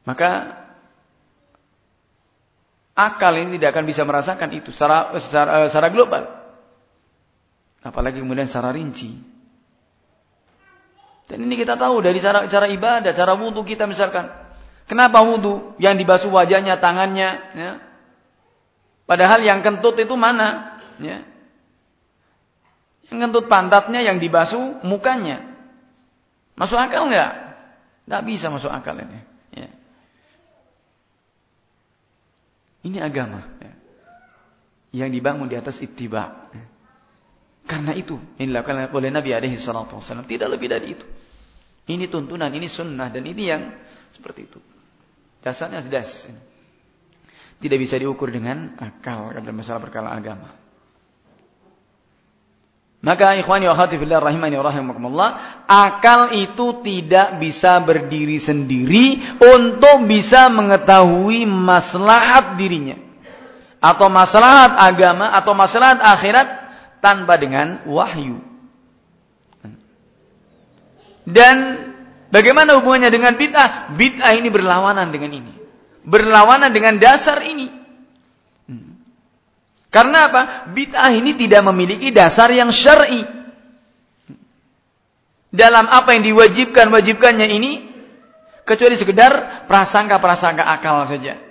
Maka akal ini tidak akan bisa merasakan itu secara secara, secara global. Apalagi kemudian secara rinci. Dan ini kita tahu dari cara cara ibadah, cara wudhu kita misalkan. Kenapa wudhu? Yang dibasuh wajahnya, tangannya. Ya. Padahal yang kentut itu mana? Ya. Yang kentut pantatnya, yang dibasuh mukanya. Masuk akal nggak? Nggak bisa masuk akal ini. Ya. Ini agama. Ya. Yang dibangun di atas ittiba. Ya. Karena itu yang dilakukan oleh Nabi alaihi wasallam. Tidak lebih dari itu. Ini tuntunan, ini sunnah dan ini yang seperti itu. Dasarnya das. Tidak bisa diukur dengan akal dalam masalah perkara agama. Maka ikhwani wa akhwati fillah rahimani wa rahimakumullah, akal itu tidak bisa berdiri sendiri untuk bisa mengetahui maslahat dirinya atau maslahat agama atau maslahat akhirat tanpa dengan wahyu. Dan bagaimana hubungannya dengan bid'ah? Bid'ah ini berlawanan dengan ini. Berlawanan dengan dasar ini. Karena apa? Bid'ah ini tidak memiliki dasar yang syar'i. Dalam apa yang diwajibkan wajibkannya ini kecuali sekedar prasangka-prasangka akal saja.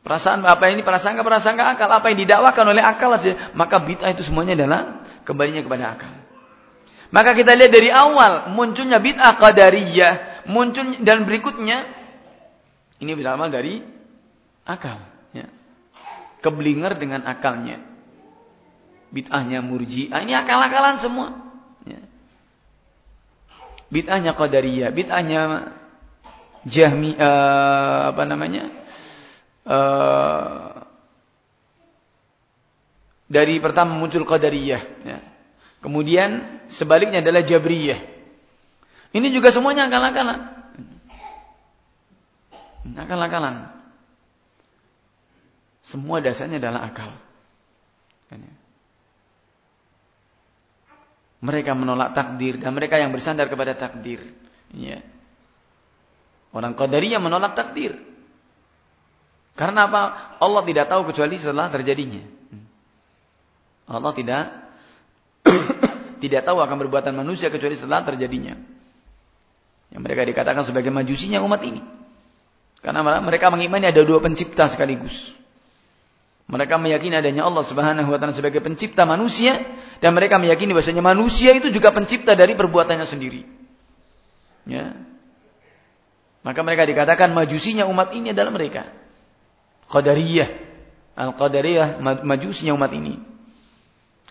Perasaan apa ini prasangka-prasangka akal, apa yang didakwakan oleh akal saja, maka bid'ah itu semuanya adalah kembalinya kepada akal. Maka kita lihat dari awal munculnya bid'ah qadariyah, muncul dan berikutnya ini berawal dari akal, ya. Keblinger dengan akalnya. Bid'ahnya murji'ah, ini akal-akalan semua. Ya. Bid'ahnya qadariyah, bid'ahnya jahmi uh, apa namanya? Eh, dari pertama muncul qadariyah ya. kemudian sebaliknya adalah jabriyah ini juga semuanya akal-akalan akal-akalan semua dasarnya adalah akal mereka menolak takdir dan mereka yang bersandar kepada takdir ya. orang qadariyah menolak takdir karena apa? Allah tidak tahu kecuali setelah terjadinya. Allah tidak tidak tahu akan perbuatan manusia kecuali setelah terjadinya. Yang mereka dikatakan sebagai majusinya umat ini. Karena mereka mengimani ada dua pencipta sekaligus. Mereka meyakini adanya Allah Subhanahu wa taala sebagai pencipta manusia dan mereka meyakini bahwasanya manusia itu juga pencipta dari perbuatannya sendiri. Ya. Maka mereka dikatakan majusinya umat ini adalah mereka. Qadariyah. Al-Qadariyah majusinya umat ini.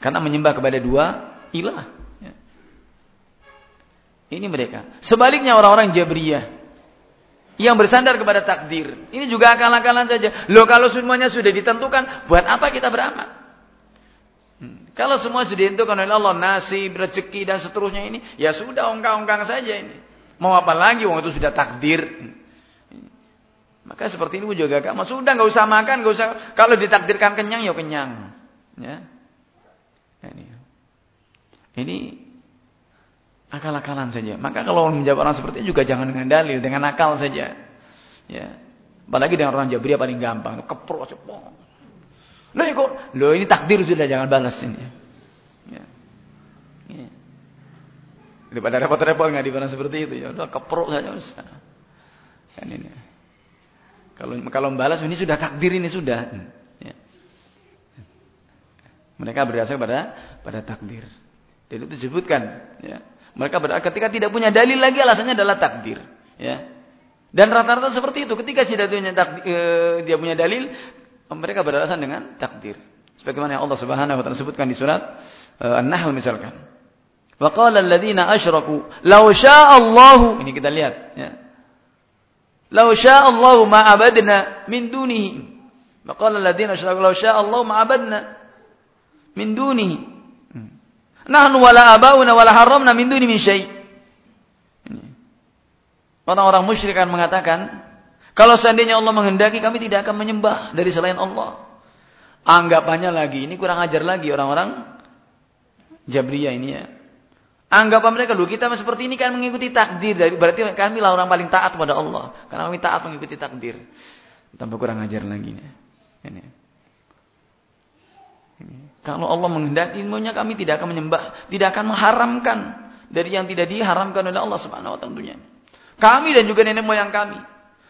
Karena menyembah kepada dua ilah. Ya. Ini mereka. Sebaliknya orang-orang Jabriyah. Yang bersandar kepada takdir. Ini juga akal-akalan saja. Loh kalau semuanya sudah ditentukan, buat apa kita beramal? Hmm. Kalau semua sudah ditentukan oleh Allah, nasib, rezeki dan seterusnya ini, ya sudah ongkang-ongkang saja ini. Mau apa lagi, wong itu sudah takdir. Hmm. Maka seperti ini juga agama. Sudah nggak usah makan, nggak usah. Kalau ditakdirkan kenyang, ya kenyang. Ya. Ini, ini akal-akalan saja. Maka kalau menjawab orang seperti ini juga jangan dengan dalil, dengan akal saja. Ya. Apalagi dengan orang Jabriyah paling gampang, keprok cepong. Loh, kok, loh ini takdir sudah jangan balas ini. Ya. Ya. Daripada repot-repot nggak dibalas seperti itu ya, udah keprok saja usah. Kan ini. Kalau kalau membalas ini sudah takdir ini sudah. Ya. Mereka berdasar pada pada takdir. Dan itu disebutkan. Ya. Mereka ber, ketika tidak punya dalil lagi alasannya adalah takdir. Ya. Dan rata-rata seperti itu. Ketika tidak punya takdir, e, dia punya dalil, mereka beralasan dengan takdir. Sebagaimana yang Allah Subhanahu wa taala sebutkan di surat uh, An-Nahl misalkan. Wa qala alladziina asyraku law syaa Allah ini kita lihat ya. Law syaa Allah ma abadna min dunihi. Wa qala alladziina asyraku law syaa Allah ma abadna min dunihi. Nahnu wala abauna wala haramna min duni min syai'. Orang-orang musyrik akan mengatakan, kalau seandainya Allah menghendaki kami tidak akan menyembah dari selain Allah. Anggapannya lagi, ini kurang ajar lagi orang-orang Jabriyah ini ya. Anggapan mereka, lu kita seperti ini kan mengikuti takdir. Berarti kami lah orang paling taat pada Allah. Karena kami taat mengikuti takdir. Tambah kurang ajar lagi. Ini. Ini. Kalau Allah menghendaki, semuanya kami tidak akan menyembah. Tidak akan mengharamkan. Dari yang tidak diharamkan oleh Allah subhanahu wa ta'ala. Kami dan juga nenek moyang kami.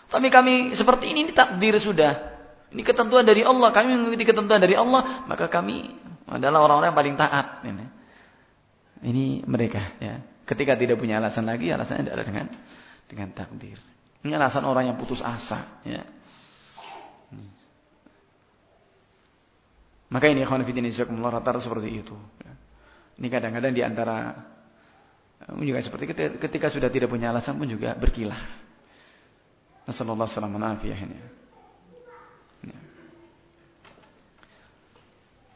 Tapi kami seperti ini, ini takdir sudah. Ini ketentuan dari Allah. Kami mengikuti ketentuan dari Allah. Maka kami adalah orang-orang yang paling taat. Ini. Ini mereka ya. Ketika tidak punya alasan lagi, alasannya adalah dengan dengan takdir. Ini alasan orang yang putus asa, ya. Maka ini ikhwan fillah jazakumullah rata seperti itu. Ya. Ini kadang-kadang di antara juga seperti ketika, ketika sudah tidak punya alasan pun juga berkilah. Nasallallahu alaihi wasallam ya.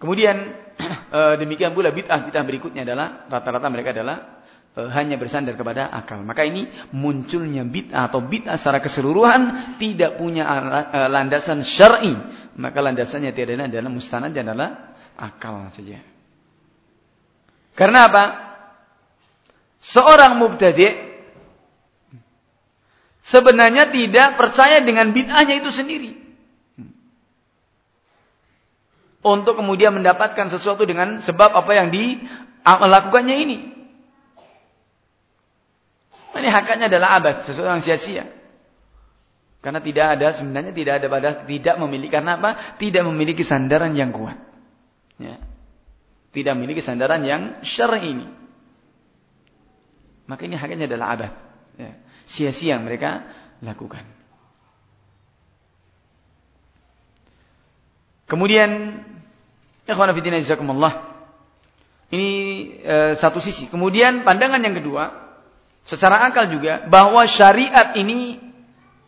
Kemudian Eh, demikian pula bid'ah bid'ah berikutnya adalah rata-rata mereka adalah e, hanya bersandar kepada akal. Maka ini munculnya bid'ah atau bid'ah secara keseluruhan tidak punya landasan syar'i. Maka landasannya tidak ada adalah mustanad adalah akal saja. Karena apa? Seorang mubtadi' sebenarnya tidak percaya dengan bid'ahnya itu sendiri untuk kemudian mendapatkan sesuatu dengan sebab apa yang dilakukannya ini. Ini haknya adalah abad, sesuatu yang sia-sia. Karena tidak ada sebenarnya tidak ada pada tidak memiliki karena apa? Tidak memiliki sandaran yang kuat. Ya. Tidak memiliki sandaran yang syar'i ini. Maka ini haknya adalah abad. Ya. Sia-sia mereka lakukan. Kemudian Ikhwan fillah jazakumullah. Ini e, satu sisi. Kemudian pandangan yang kedua, secara akal juga bahwa syariat ini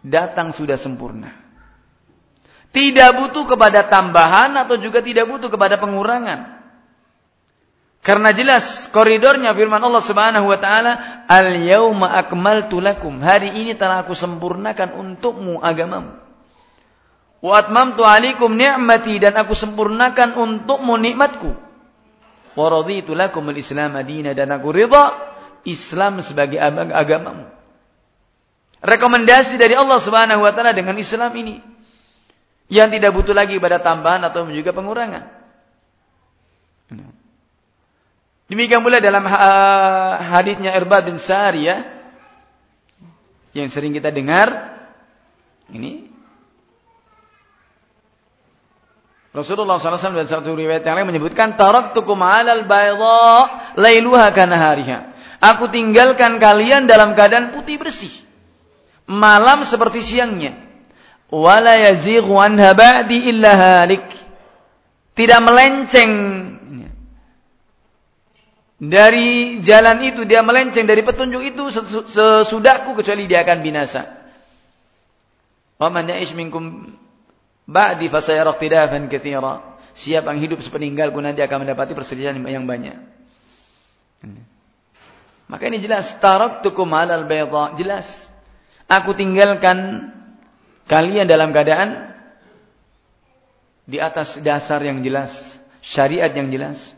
datang sudah sempurna. Tidak butuh kepada tambahan atau juga tidak butuh kepada pengurangan. Karena jelas koridornya firman Allah Subhanahu wa taala, "Al-yauma akmaltu lakum." Hari ini telah aku sempurnakan untukmu agamamu. Wa atmamtu alaikum ni'mati dan aku sempurnakan untukmu nikmatku. Wa raditu lakum al-Islam dan aku ridha Islam sebagai agamamu. Rekomendasi dari Allah Subhanahu wa taala dengan Islam ini yang tidak butuh lagi pada tambahan atau juga pengurangan. Demikian pula dalam hadisnya Irbad bin Sariyah yang sering kita dengar ini Rasulullah SAW dalam satu riwayat yang lain menyebutkan taraktukum 'alal bayda lailuha kanahariha. Aku tinggalkan kalian dalam keadaan putih bersih. Malam seperti siangnya. Wala yazighu anha ba'di illa halik. Tidak melenceng dari jalan itu dia melenceng dari petunjuk itu sesudahku kecuali dia akan binasa. Wa man ya'ish minkum Ba'di fasayara ikhtilafan katsira. Siapa yang hidup sepeninggalku nanti akan mendapati perselisihan yang banyak. Maka ini jelas taraktukum 'alal bayda. Jelas. Aku tinggalkan kalian dalam keadaan di atas dasar yang jelas, syariat yang jelas.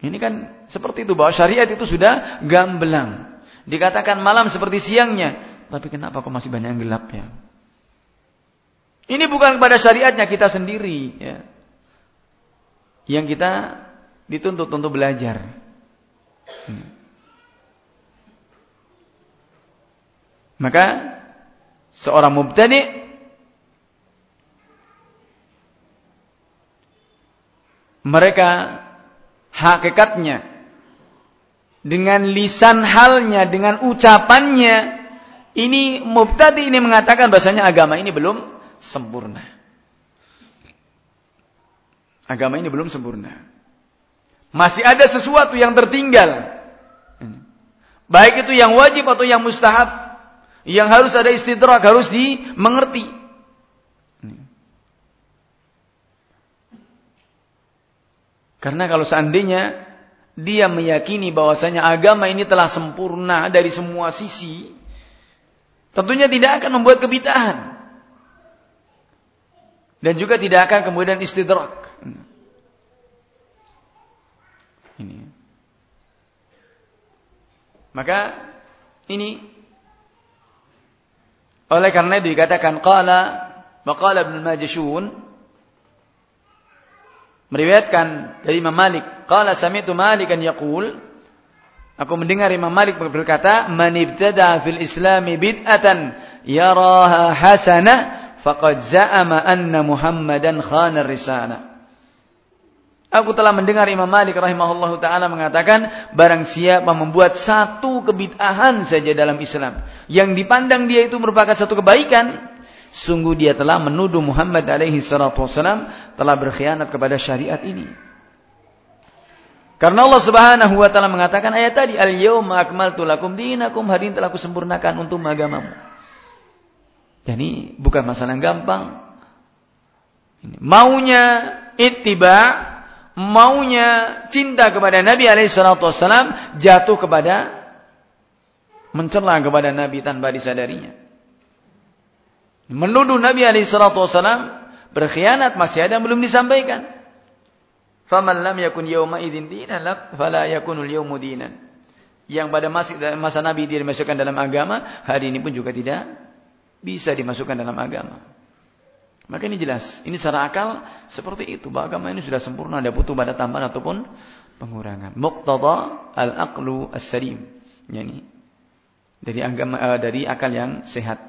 Ini kan seperti itu bahwa syariat itu sudah gamblang. Dikatakan malam seperti siangnya, tapi kenapa kok masih banyak yang gelap ya? Ini bukan kepada syariatnya kita sendiri. Ya. Yang kita dituntut untuk belajar. Hmm. Maka seorang mubtadi mereka hakikatnya dengan lisan halnya, dengan ucapannya ini mubtadi ini mengatakan bahasanya agama ini belum sempurna. Agama ini belum sempurna. Masih ada sesuatu yang tertinggal. Baik itu yang wajib atau yang mustahab. Yang harus ada istidrak, harus dimengerti. Karena kalau seandainya dia meyakini bahwasanya agama ini telah sempurna dari semua sisi, tentunya tidak akan membuat kebitahan. Dan juga tidak akan kemudian istidrak. Ini. Maka ini oleh karena itu dikatakan qala wa qala Ibnu Majishun meriwayatkan dari Imam Malik qala sami'tu Malikan yaqul. Aku mendengar Imam Malik berkata man ibtada fil islami bid'atan yaraha hasanah faqad za'ama anna Muhammadan khana risalah Aku telah mendengar Imam Malik rahimahullahu taala mengatakan barang siapa membuat satu kebid'ahan saja dalam Islam yang dipandang dia itu merupakan satu kebaikan, sungguh dia telah menuduh Muhammad alaihi salatu wasalam telah berkhianat kepada syariat ini. Karena Allah Subhanahu wa taala mengatakan ayat tadi, "Al-yauma akmaltu lakum dinakum." Hari ini telah kusempurnakan untuk agamamu. Jadi bukan masalah yang gampang. Maunya ittiba maunya cinta kepada Nabi wassalam jatuh kepada mencela kepada Nabi tanpa disadarinya. Menuduh Nabi wassalam berkhianat masih ada yang belum disampaikan. Faman lam yakun yawma idzin dinan fala yakunul yawmu dinan. Yang pada masa, masa Nabi dia dimasukkan dalam agama, hari ini pun juga tidak bisa dimasukkan dalam agama. Maka ini jelas, ini secara akal seperti itu. Bahwa agama ini sudah sempurna, ada butuh pada tambahan ataupun pengurangan. Muqtada al-aqlu as-salim. Yani dari agama uh, dari akal yang sehat.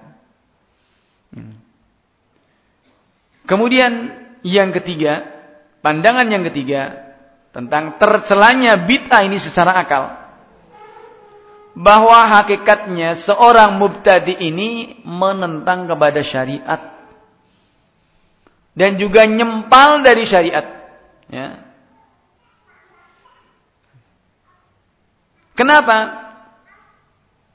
Hmm. Kemudian yang ketiga, pandangan yang ketiga tentang tercelanya bid'ah ini secara akal. Bahwa hakikatnya seorang mubtadi ini menentang kepada syariat dan juga nyempal dari syariat. Ya. Kenapa?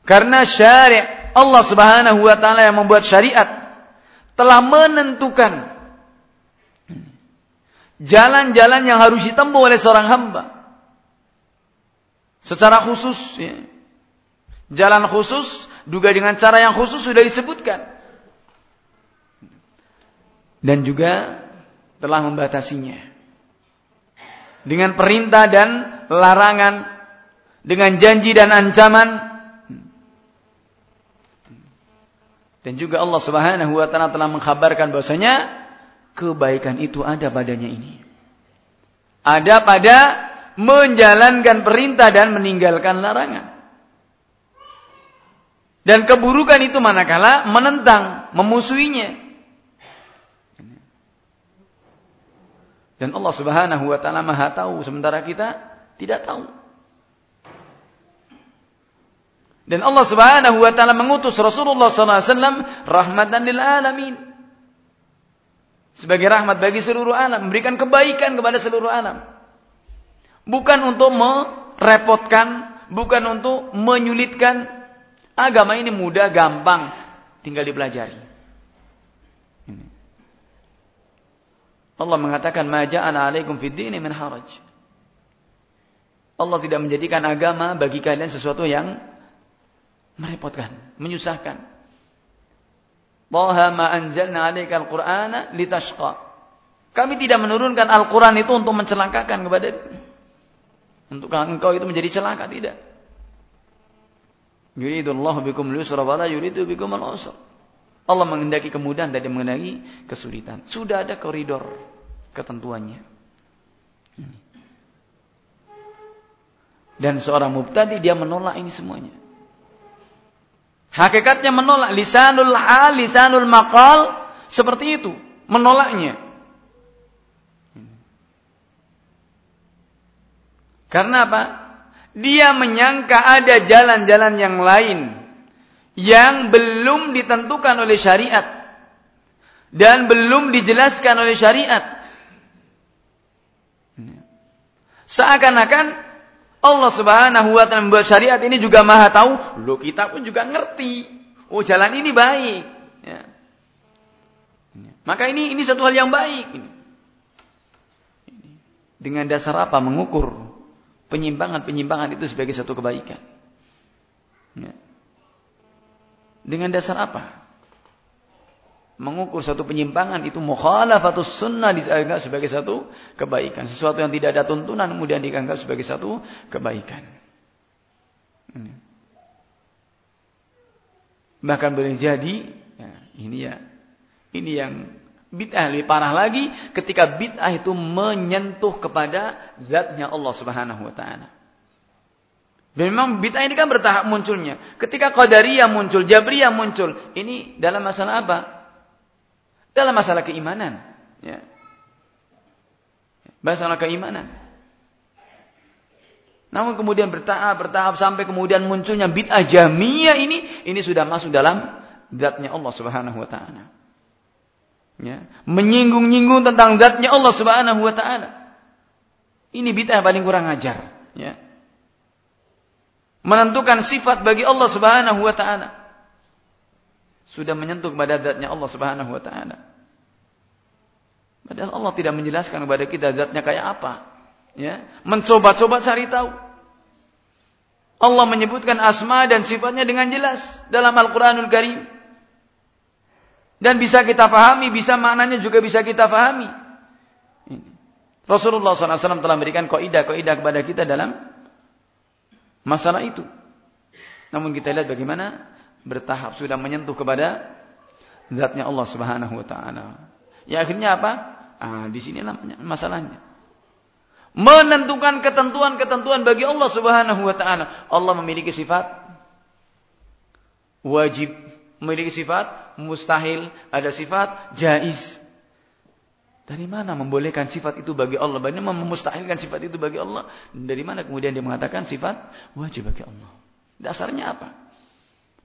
Karena syariat Allah Subhanahu wa taala yang membuat syariat telah menentukan jalan-jalan yang harus ditempuh oleh seorang hamba. Secara khusus ya. Jalan khusus juga dengan cara yang khusus sudah disebutkan dan juga telah membatasinya. Dengan perintah dan larangan, dengan janji dan ancaman, dan juga Allah Subhanahu wa taala telah mengkhabarkan bahwasanya kebaikan itu ada padanya ini. Ada pada menjalankan perintah dan meninggalkan larangan. Dan keburukan itu manakala menentang, memusuhinya. Dan Allah Subhanahu wa taala Maha tahu sementara kita tidak tahu. Dan Allah Subhanahu wa taala mengutus Rasulullah sallallahu alaihi wasallam rahmatan lil alamin. Sebagai rahmat bagi seluruh alam, memberikan kebaikan kepada seluruh alam. Bukan untuk merepotkan, bukan untuk menyulitkan. Agama ini mudah, gampang, tinggal dipelajari. Allah mengatakan maja'ana alaikum fid dini min haraj. Allah tidak menjadikan agama bagi kalian sesuatu yang merepotkan, menyusahkan. Taha ma anzalna 'alaikal qur'ana litashqa. Kami tidak menurunkan Al-Qur'an itu untuk mencelakakan kepada untuk engkau itu menjadi celaka tidak. Yuridullahu bikum al-yusra wa yuridu bikum al-usra. Allah mengendaki kemudahan dan mengendaki kesulitan. Sudah ada koridor ketentuannya. Dan seorang mubtadi dia menolak ini semuanya. Hakikatnya menolak lisanul hal, lisanul maqal seperti itu, menolaknya. Karena apa? Dia menyangka ada jalan-jalan yang lain yang belum ditentukan oleh syariat dan belum dijelaskan oleh syariat. Seakan-akan Allah Subhanahu wa taala membuat syariat ini juga Maha tahu, lo kita pun juga ngerti. Oh, jalan ini baik. Ya. Maka ini ini satu hal yang baik. Dengan dasar apa mengukur penyimpangan-penyimpangan itu sebagai satu kebaikan? Ya. Dengan dasar apa? mengukur satu penyimpangan itu mukhalafatus sunnah dianggap sebagai satu kebaikan. Sesuatu yang tidak ada tuntunan kemudian dianggap sebagai satu kebaikan. Bahkan boleh jadi, ya, ini ya, ini yang bid'ah lebih parah lagi ketika bid'ah itu menyentuh kepada zatnya Allah Subhanahu wa taala. Dan memang bid'ah ini kan bertahap munculnya. Ketika Qadariyah muncul, Jabriyah muncul, ini dalam masalah apa? dalam masalah keimanan. Ya. Masalah keimanan. Namun kemudian bertahap, bertahap sampai kemudian munculnya bid'ah jamiyah ini, ini sudah masuk dalam zatnya Allah Subhanahu wa taala. Ya, menyinggung-nyinggung tentang zatnya Allah Subhanahu wa taala. Ini bid'ah paling kurang ajar, ya. Menentukan sifat bagi Allah Subhanahu wa taala sudah menyentuh kepada zatnya Allah Subhanahu wa taala. Padahal Allah tidak menjelaskan kepada kita zatnya kayak apa. Ya, mencoba-coba cari tahu. Allah menyebutkan asma dan sifatnya dengan jelas dalam Al-Qur'anul Karim. Dan bisa kita pahami, bisa maknanya juga bisa kita pahami. Rasulullah SAW telah memberikan kaidah-kaidah kepada kita dalam masalah itu. Namun kita lihat bagaimana bertahap sudah menyentuh kepada zatnya Allah Subhanahu wa taala. Ya akhirnya apa? Ah, di sini namanya masalahnya. Menentukan ketentuan-ketentuan bagi Allah Subhanahu wa taala. Allah memiliki sifat wajib, memiliki sifat mustahil, ada sifat jaiz. Dari mana membolehkan sifat itu bagi Allah? Bagaimana memustahilkan sifat itu bagi Allah? Dari mana kemudian dia mengatakan sifat wajib bagi Allah? Dasarnya apa?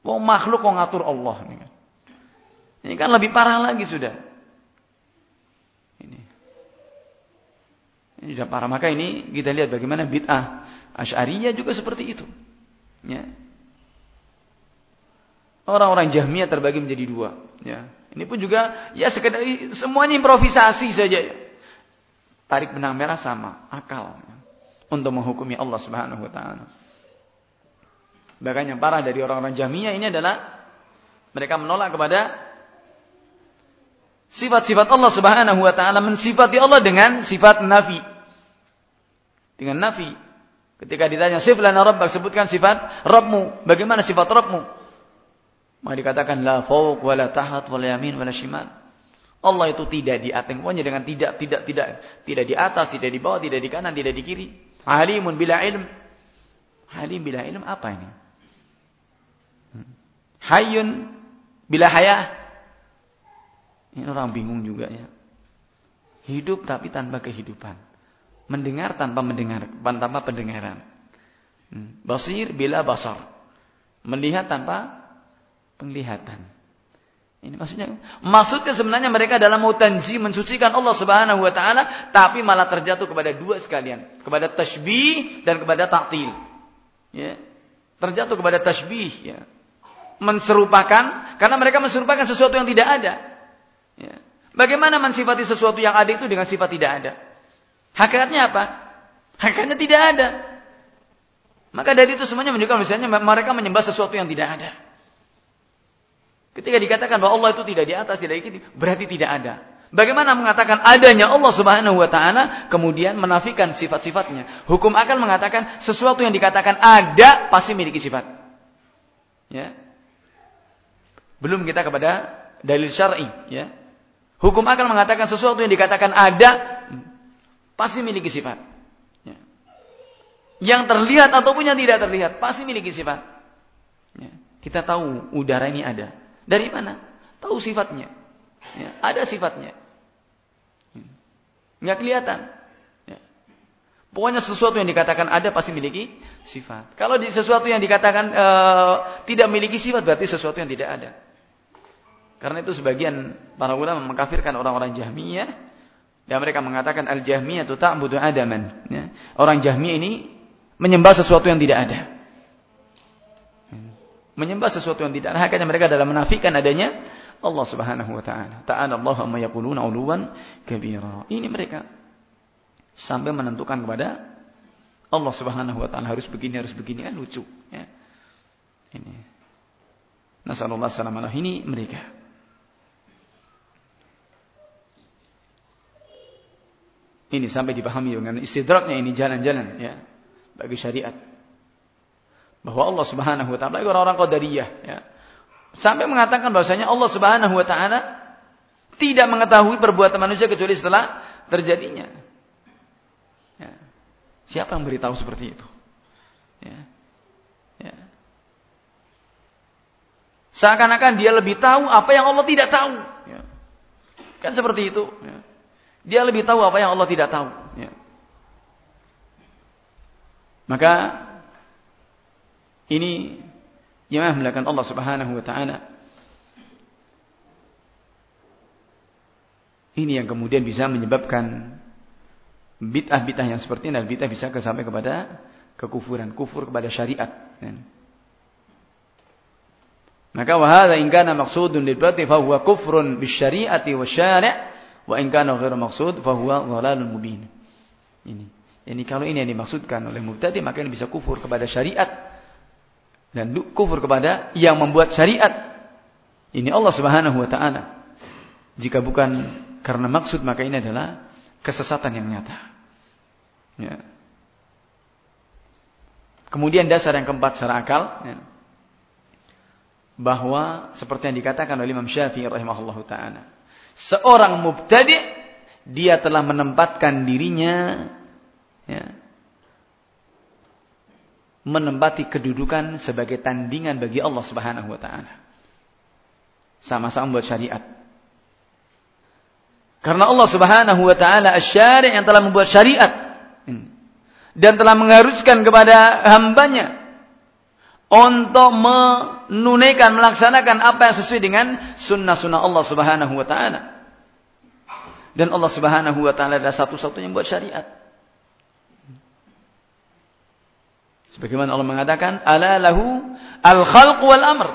Mau makhluk kok ngatur Allah. Ini kan. ini kan lebih parah lagi sudah. Ini. Ini sudah parah. Maka ini kita lihat bagaimana bid'ah Asy'ariyah juga seperti itu. Ya. Orang-orang Jahmiyah terbagi menjadi dua. Ya. Ini pun juga ya sekedar semuanya improvisasi saja. Tarik benang merah sama akal ya. untuk menghukumi Allah Subhanahu wa taala. Bahkan yang parah dari orang-orang Jahmiyah ini adalah mereka menolak kepada sifat-sifat Allah Subhanahu wa taala mensifati Allah dengan sifat nafi. Dengan nafi. Ketika ditanya sif lana rabbak sebutkan sifat Rabbmu. Bagaimana sifat Rabbmu? Maka dikatakan la fauq wala tahat wala yamin wala shimal. Allah itu tidak di atas, pokoknya dengan tidak tidak tidak tidak di atas, tidak di bawah, tidak di kanan, tidak di kiri. Alimun bila ilm. Halim bila ilm apa ini? Hayun bila haya. Ini orang bingung juga ya. Hidup tapi tanpa kehidupan. Mendengar tanpa mendengar, tanpa pendengaran. Hmm. Basir bila basar. Melihat tanpa penglihatan. Ini maksudnya maksudnya sebenarnya mereka dalam mau tanzi mensucikan Allah Subhanahu wa taala tapi malah terjatuh kepada dua sekalian, kepada tasbih dan kepada ta'til. Ya. Terjatuh kepada tasbih ya menserupakan karena mereka menserupakan sesuatu yang tidak ada. Ya. Bagaimana mensifati sesuatu yang ada itu dengan sifat tidak ada? Hakikatnya apa? Hakikatnya tidak ada. Maka dari itu semuanya menunjukkan misalnya mereka menyembah sesuatu yang tidak ada. Ketika dikatakan bahwa Allah itu tidak di atas, tidak di berarti tidak ada. Bagaimana mengatakan adanya Allah Subhanahu wa taala kemudian menafikan sifat-sifatnya? Hukum akal mengatakan sesuatu yang dikatakan ada pasti memiliki sifat. Ya. Belum kita kepada dalil syar'i, ya. Hukum akal mengatakan sesuatu yang dikatakan ada pasti memiliki sifat. Ya. Yang terlihat ataupun yang tidak terlihat pasti memiliki sifat. Ya. Kita tahu udara ini ada. Dari mana? Tahu sifatnya. Ya. Ada sifatnya. Ya. Nggak kelihatan. Ya. Pokoknya sesuatu yang dikatakan ada pasti memiliki sifat. Kalau di sesuatu yang dikatakan e, tidak memiliki sifat berarti sesuatu yang tidak ada. Karena itu sebagian para ulama mengkafirkan orang-orang Jahmiyah dan mereka mengatakan al-Jahmiyah itu ta'budu adaman, ya. orang Jahmi ini menyembah sesuatu yang tidak ada. Menyembah sesuatu yang tidak ada. Hakikatnya mereka adalah menafikan adanya Allah Subhanahu wa taala. Ta'ala Allah amma yaquluna uluwan kabira. Ini mereka sampai menentukan kepada Allah Subhanahu wa taala harus begini harus begini kan lucu ya. Ini. Nasallallahu alaihi ini mereka. Ini sampai dipahami dengan istidraknya ini jalan-jalan ya bagi syariat. Bahwa Allah Subhanahu wa taala orang-orang qadariyah ya. Sampai mengatakan bahwasanya Allah Subhanahu wa taala tidak mengetahui perbuatan manusia kecuali setelah terjadinya. Ya. Siapa yang beritahu seperti itu? Ya. Ya. Seakan-akan dia lebih tahu apa yang Allah tidak tahu. Ya. Kan seperti itu. Ya. Dia lebih tahu apa yang Allah tidak tahu. Ya. Maka ini yang melakukan Allah Subhanahu wa taala. Ini yang kemudian bisa menyebabkan bid'ah-bid'ah yang seperti ini dan bid'ah bisa sampai kepada kekufuran, kufur kepada syariat. Ya. Maka wahada in kana maqsudun lil fa huwa kufrun bisyari'ati wasyari' Wa in kana ghairu maqsud fa huwa dhalalun mubin. Ini. Ini kalau ini yang dimaksudkan oleh mubtadi maka ini bisa kufur kepada syariat dan kufur kepada yang membuat syariat. Ini Allah Subhanahu wa taala. Jika bukan karena maksud maka ini adalah kesesatan yang nyata. Ya. Kemudian dasar yang keempat secara akal ya. bahwa seperti yang dikatakan oleh Imam Syafi'i rahimahullahu taala seorang mubtadi dia telah menempatkan dirinya ya, menempati kedudukan sebagai tandingan bagi Allah Subhanahu wa taala. Sama-sama membuat syariat. Karena Allah Subhanahu wa taala asy-syari' yang telah membuat syariat dan telah mengharuskan kepada hambanya untuk menunaikan melaksanakan apa yang sesuai dengan sunnah-sunnah Allah Subhanahu wa taala. Dan Allah Subhanahu wa taala adalah satu-satunya yang buat syariat. Sebagaimana Allah mengatakan, "Ala lahu al-khalq wal amr."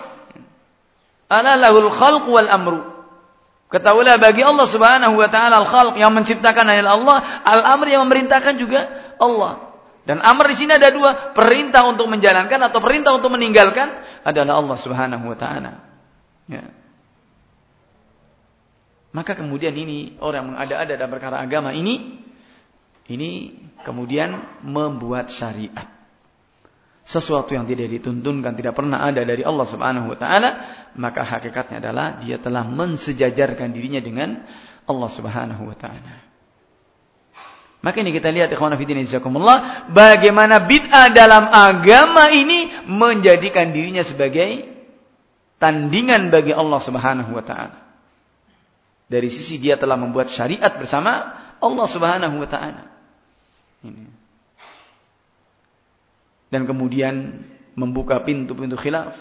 Ala lahu al-khalq wal amru. Ketahuilah bagi Allah Subhanahu wa taala al-khalq yang menciptakan adalah Allah, al-amr yang memerintahkan juga Allah. Dan amr di sini ada dua, perintah untuk menjalankan atau perintah untuk meninggalkan adalah Allah Subhanahu wa taala. Ya. Maka kemudian ini orang mengada-ada dalam perkara agama ini ini kemudian membuat syariat. Sesuatu yang tidak dituntunkan, tidak pernah ada dari Allah Subhanahu wa taala, maka hakikatnya adalah dia telah mensejajarkan dirinya dengan Allah Subhanahu wa taala. Maka ini kita lihat ikhwan fillah jazakumullah bagaimana bid'ah dalam agama ini menjadikan dirinya sebagai tandingan bagi Allah Subhanahu wa taala. Dari sisi dia telah membuat syariat bersama Allah Subhanahu wa taala. Dan kemudian membuka pintu-pintu khilaf.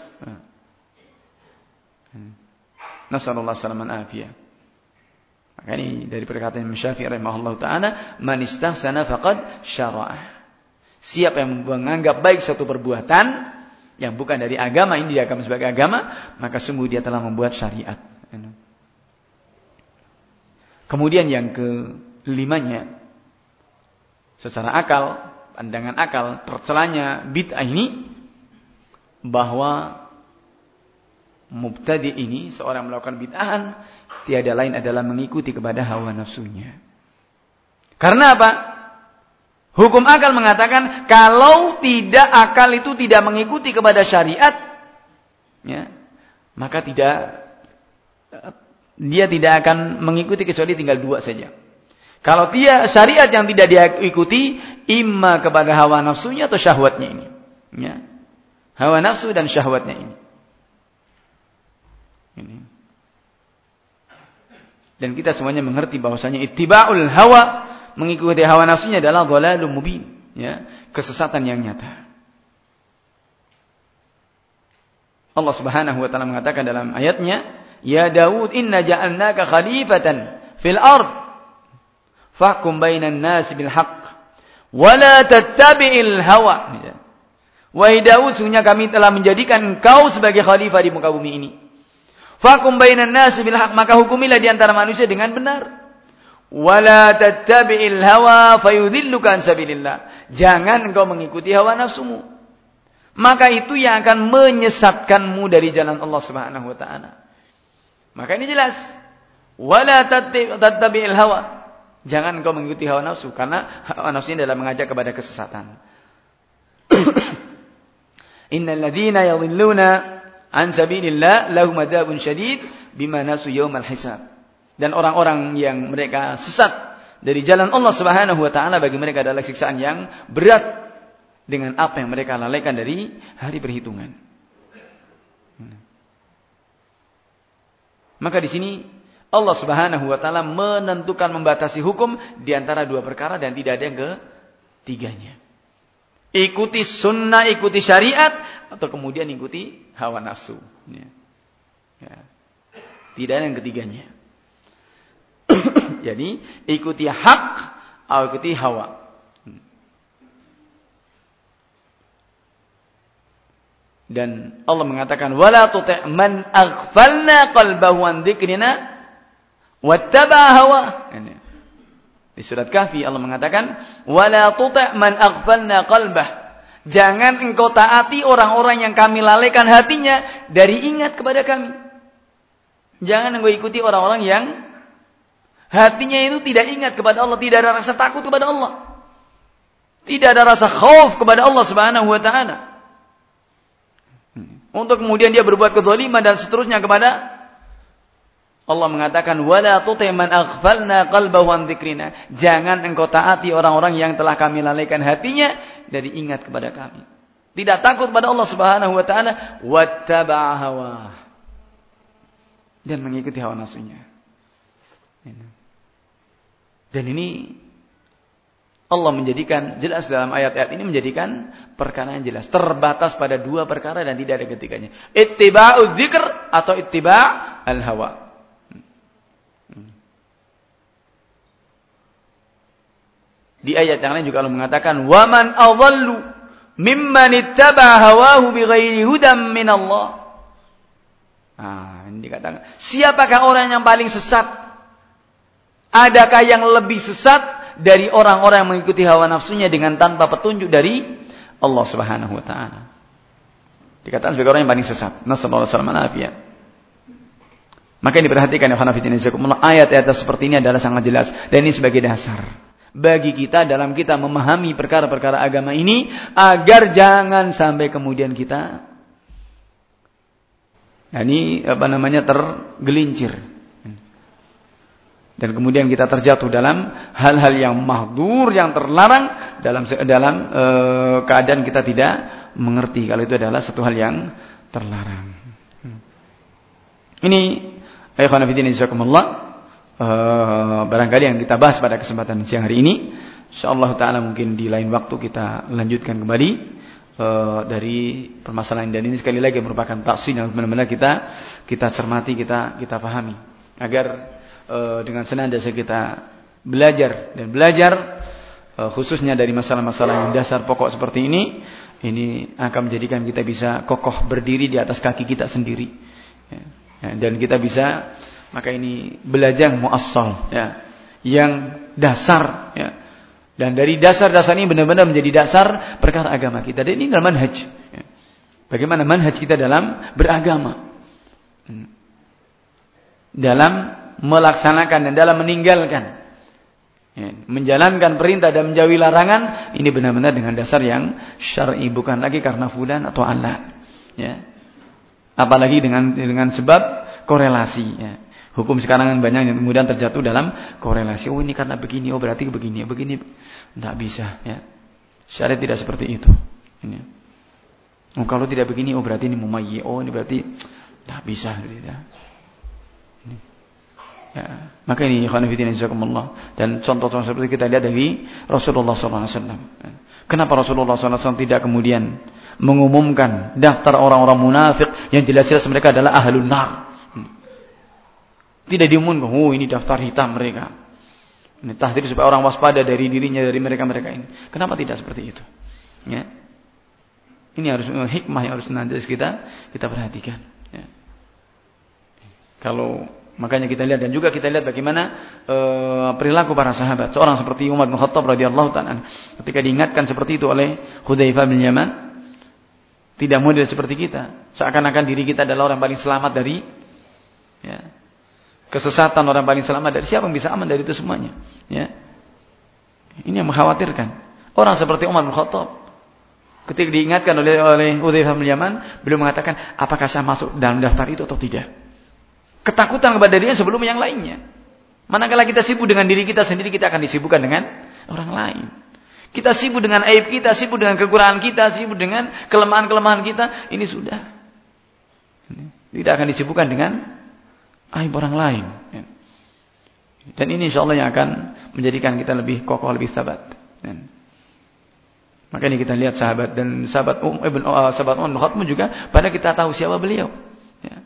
Nasallallahu salaman afiyah. Maka ini dari perkataan Imam Syafi'i rahimahullah taala, "Man istahsana faqad syara'ah." Siapa yang menganggap baik suatu perbuatan yang bukan dari agama ini diagama sebagai agama, maka sungguh dia telah membuat syariat. Kemudian yang kelimanya, secara akal, pandangan akal, tercelanya bid'ah ini bahwa mubtadi ini seorang melakukan bid'ahan tiada lain adalah mengikuti kepada hawa nafsunya. Karena apa? Hukum akal mengatakan kalau tidak akal itu tidak mengikuti kepada syariat, ya, maka tidak dia tidak akan mengikuti kecuali tinggal dua saja. Kalau dia syariat yang tidak dia ikuti, imma kepada hawa nafsunya atau syahwatnya ini. Ya. Hawa nafsu dan syahwatnya ini. ini. Dan kita semuanya mengerti bahwasanya ittiba'ul hawa mengikuti hawa nafsunya adalah dhalalun mubin, ya, kesesatan yang nyata. Allah Subhanahu wa taala mengatakan dalam ayatnya, "Ya Daud, inna ja'alnaka khalifatan fil ard. Fahkum bainan nas bil haqq Wala tattabi'il hawa. Wahai Daud, sungguhnya kami telah menjadikan engkau sebagai khalifah di muka bumi ini. Fakum bainan nasi bil haq, maka hukumilah di antara manusia dengan benar. Wala tattabi'il hawa fayudhilluka an sabilillah. Jangan engkau mengikuti hawa nafsumu. Maka itu yang akan menyesatkanmu dari jalan Allah Subhanahu wa taala. Maka ini jelas. Wala tattabi'il hawa. Jangan engkau mengikuti hawa nafsu karena hawa nafsu ini adalah mengajak kepada kesesatan. Innal ladzina yadhilluna an sabilillah lahum adzabun syadid bima nasu yaumal hisab. Dan orang-orang yang mereka sesat dari jalan Allah Subhanahu wa taala bagi mereka adalah siksaan yang berat dengan apa yang mereka lalaikan dari hari perhitungan. Maka di sini Allah Subhanahu wa taala menentukan membatasi hukum di antara dua perkara dan tidak ada yang ketiganya. Ikuti sunnah, ikuti syariat, atau kemudian ikuti hawa nafsu. Ya. Ya. Tidak ada yang ketiganya. Jadi ikuti hak atau ikuti hawa. Dan Allah mengatakan wala tuti' man aghfalna qalbahu an dzikrina wattaba hawa. Ini. Di surat Kahfi Allah mengatakan, "Wala tuti' man aghfalna qalbah." Jangan engkau taati orang-orang yang kami lalaikan hatinya dari ingat kepada kami. Jangan engkau ikuti orang-orang yang hatinya itu tidak ingat kepada Allah, tidak ada rasa takut kepada Allah. Tidak ada rasa khauf kepada Allah Subhanahu wa taala. Untuk kemudian dia berbuat kezaliman dan seterusnya kepada Allah mengatakan wala tuti man aghfalna qalbahu an dzikrina. Jangan engkau taati orang-orang yang telah kami lalaikan hatinya dari ingat kepada kami. Tidak takut pada Allah Subhanahu wa taala wattaba'a hawa. Dan mengikuti hawa nafsunya. Dan ini Allah menjadikan jelas dalam ayat-ayat ini menjadikan perkara yang jelas terbatas pada dua perkara dan tidak ada ketiganya ittiba'u dzikr atau ittiba' al Di ayat yang lain juga Allah mengatakan, "Waman adallu mimman hawahu bighairi min Allah." Nah, ini dikatakan, siapakah orang yang paling sesat? Adakah yang lebih sesat dari orang-orang yang mengikuti hawa nafsunya dengan tanpa petunjuk dari Allah Subhanahu wa taala? Dikatakan sebagai orang yang paling sesat. Nasallallahu alaihi wasallam Maka ini diperhatikan ya ayat-ayat seperti ini adalah sangat jelas dan ini sebagai dasar bagi kita dalam kita memahami perkara-perkara agama ini agar jangan sampai kemudian kita nah ini apa namanya tergelincir dan kemudian kita terjatuh dalam hal-hal yang mahdur yang terlarang dalam dalam e, keadaan kita tidak mengerti kalau itu adalah satu hal yang terlarang. Ini ayat jazakumullah uh, barangkali yang kita bahas pada kesempatan siang hari ini. Insyaallah taala mungkin di lain waktu kita lanjutkan kembali. Uh, dari permasalahan dan ini sekali lagi merupakan taksin yang benar-benar kita kita cermati, kita kita pahami. Agar uh, dengan senantiasa kita belajar dan belajar uh, khususnya dari masalah-masalah yang dasar pokok seperti ini ini akan menjadikan kita bisa kokoh berdiri di atas kaki kita sendiri. Ya dan kita bisa maka ini belajar muassal ya yang dasar ya dan dari dasar-dasar ini benar-benar menjadi dasar perkara agama kita dan ini dalam manhaj ya. bagaimana manhaj kita dalam beragama hmm. dalam melaksanakan dan dalam meninggalkan ya. menjalankan perintah dan menjauhi larangan ini benar-benar dengan dasar yang syar'i bukan lagi karena fulan atau alan ya apalagi dengan dengan sebab korelasi ya Hukum sekarang banyak yang kemudian terjatuh dalam korelasi. Oh ini karena begini, oh berarti begini, begini. Tidak bisa. Ya. Syariat tidak seperti itu. Ini. Oh, kalau tidak begini, oh berarti ini mumayyi. Oh ini berarti tidak bisa. Tidak. Ini. Ya. Maka ini ikhwanifidin jazakumullah. Dan contoh-contoh seperti kita lihat dari Rasulullah SAW. Ya. Kenapa Rasulullah SAW tidak kemudian mengumumkan daftar orang-orang munafik yang jelas-jelas mereka adalah ahlun nar. Tidak diumumkan, oh ini daftar hitam mereka. Ini tahdir supaya orang waspada dari dirinya dari mereka-mereka ini. Kenapa tidak seperti itu? Ya. Ini harus eh, hikmah yang harus nanti kita kita perhatikan. Ya. Kalau makanya kita lihat dan juga kita lihat bagaimana uh, perilaku para sahabat. Seorang seperti Umar bin Khattab radhiyallahu taala ketika diingatkan seperti itu oleh Hudzaifah bin Yaman tidak model seperti kita. Seakan-akan diri kita adalah orang paling selamat dari ya, kesesatan, orang paling selamat dari siapa yang bisa aman dari itu semuanya. Ya. Ini yang mengkhawatirkan. Orang seperti Umar bin Khattab Ketika diingatkan oleh oleh Udzaifah bin Yaman, beliau mengatakan, apakah saya masuk dalam daftar itu atau tidak? Ketakutan kepada dirinya sebelum yang lainnya. Manakala kita sibuk dengan diri kita sendiri, kita akan disibukkan dengan orang lain. Kita sibuk dengan aib kita, sibuk dengan kekurangan kita, sibuk dengan kelemahan-kelemahan kita, ini sudah. Tidak akan disibukkan dengan aib orang lain. Dan ini insya Allah yang akan menjadikan kita lebih kokoh, lebih sabat. Dan Makanya kita lihat sahabat dan sahabat Um Ibn uh, sahabat Umar bin juga pada kita tahu siapa beliau. Ya.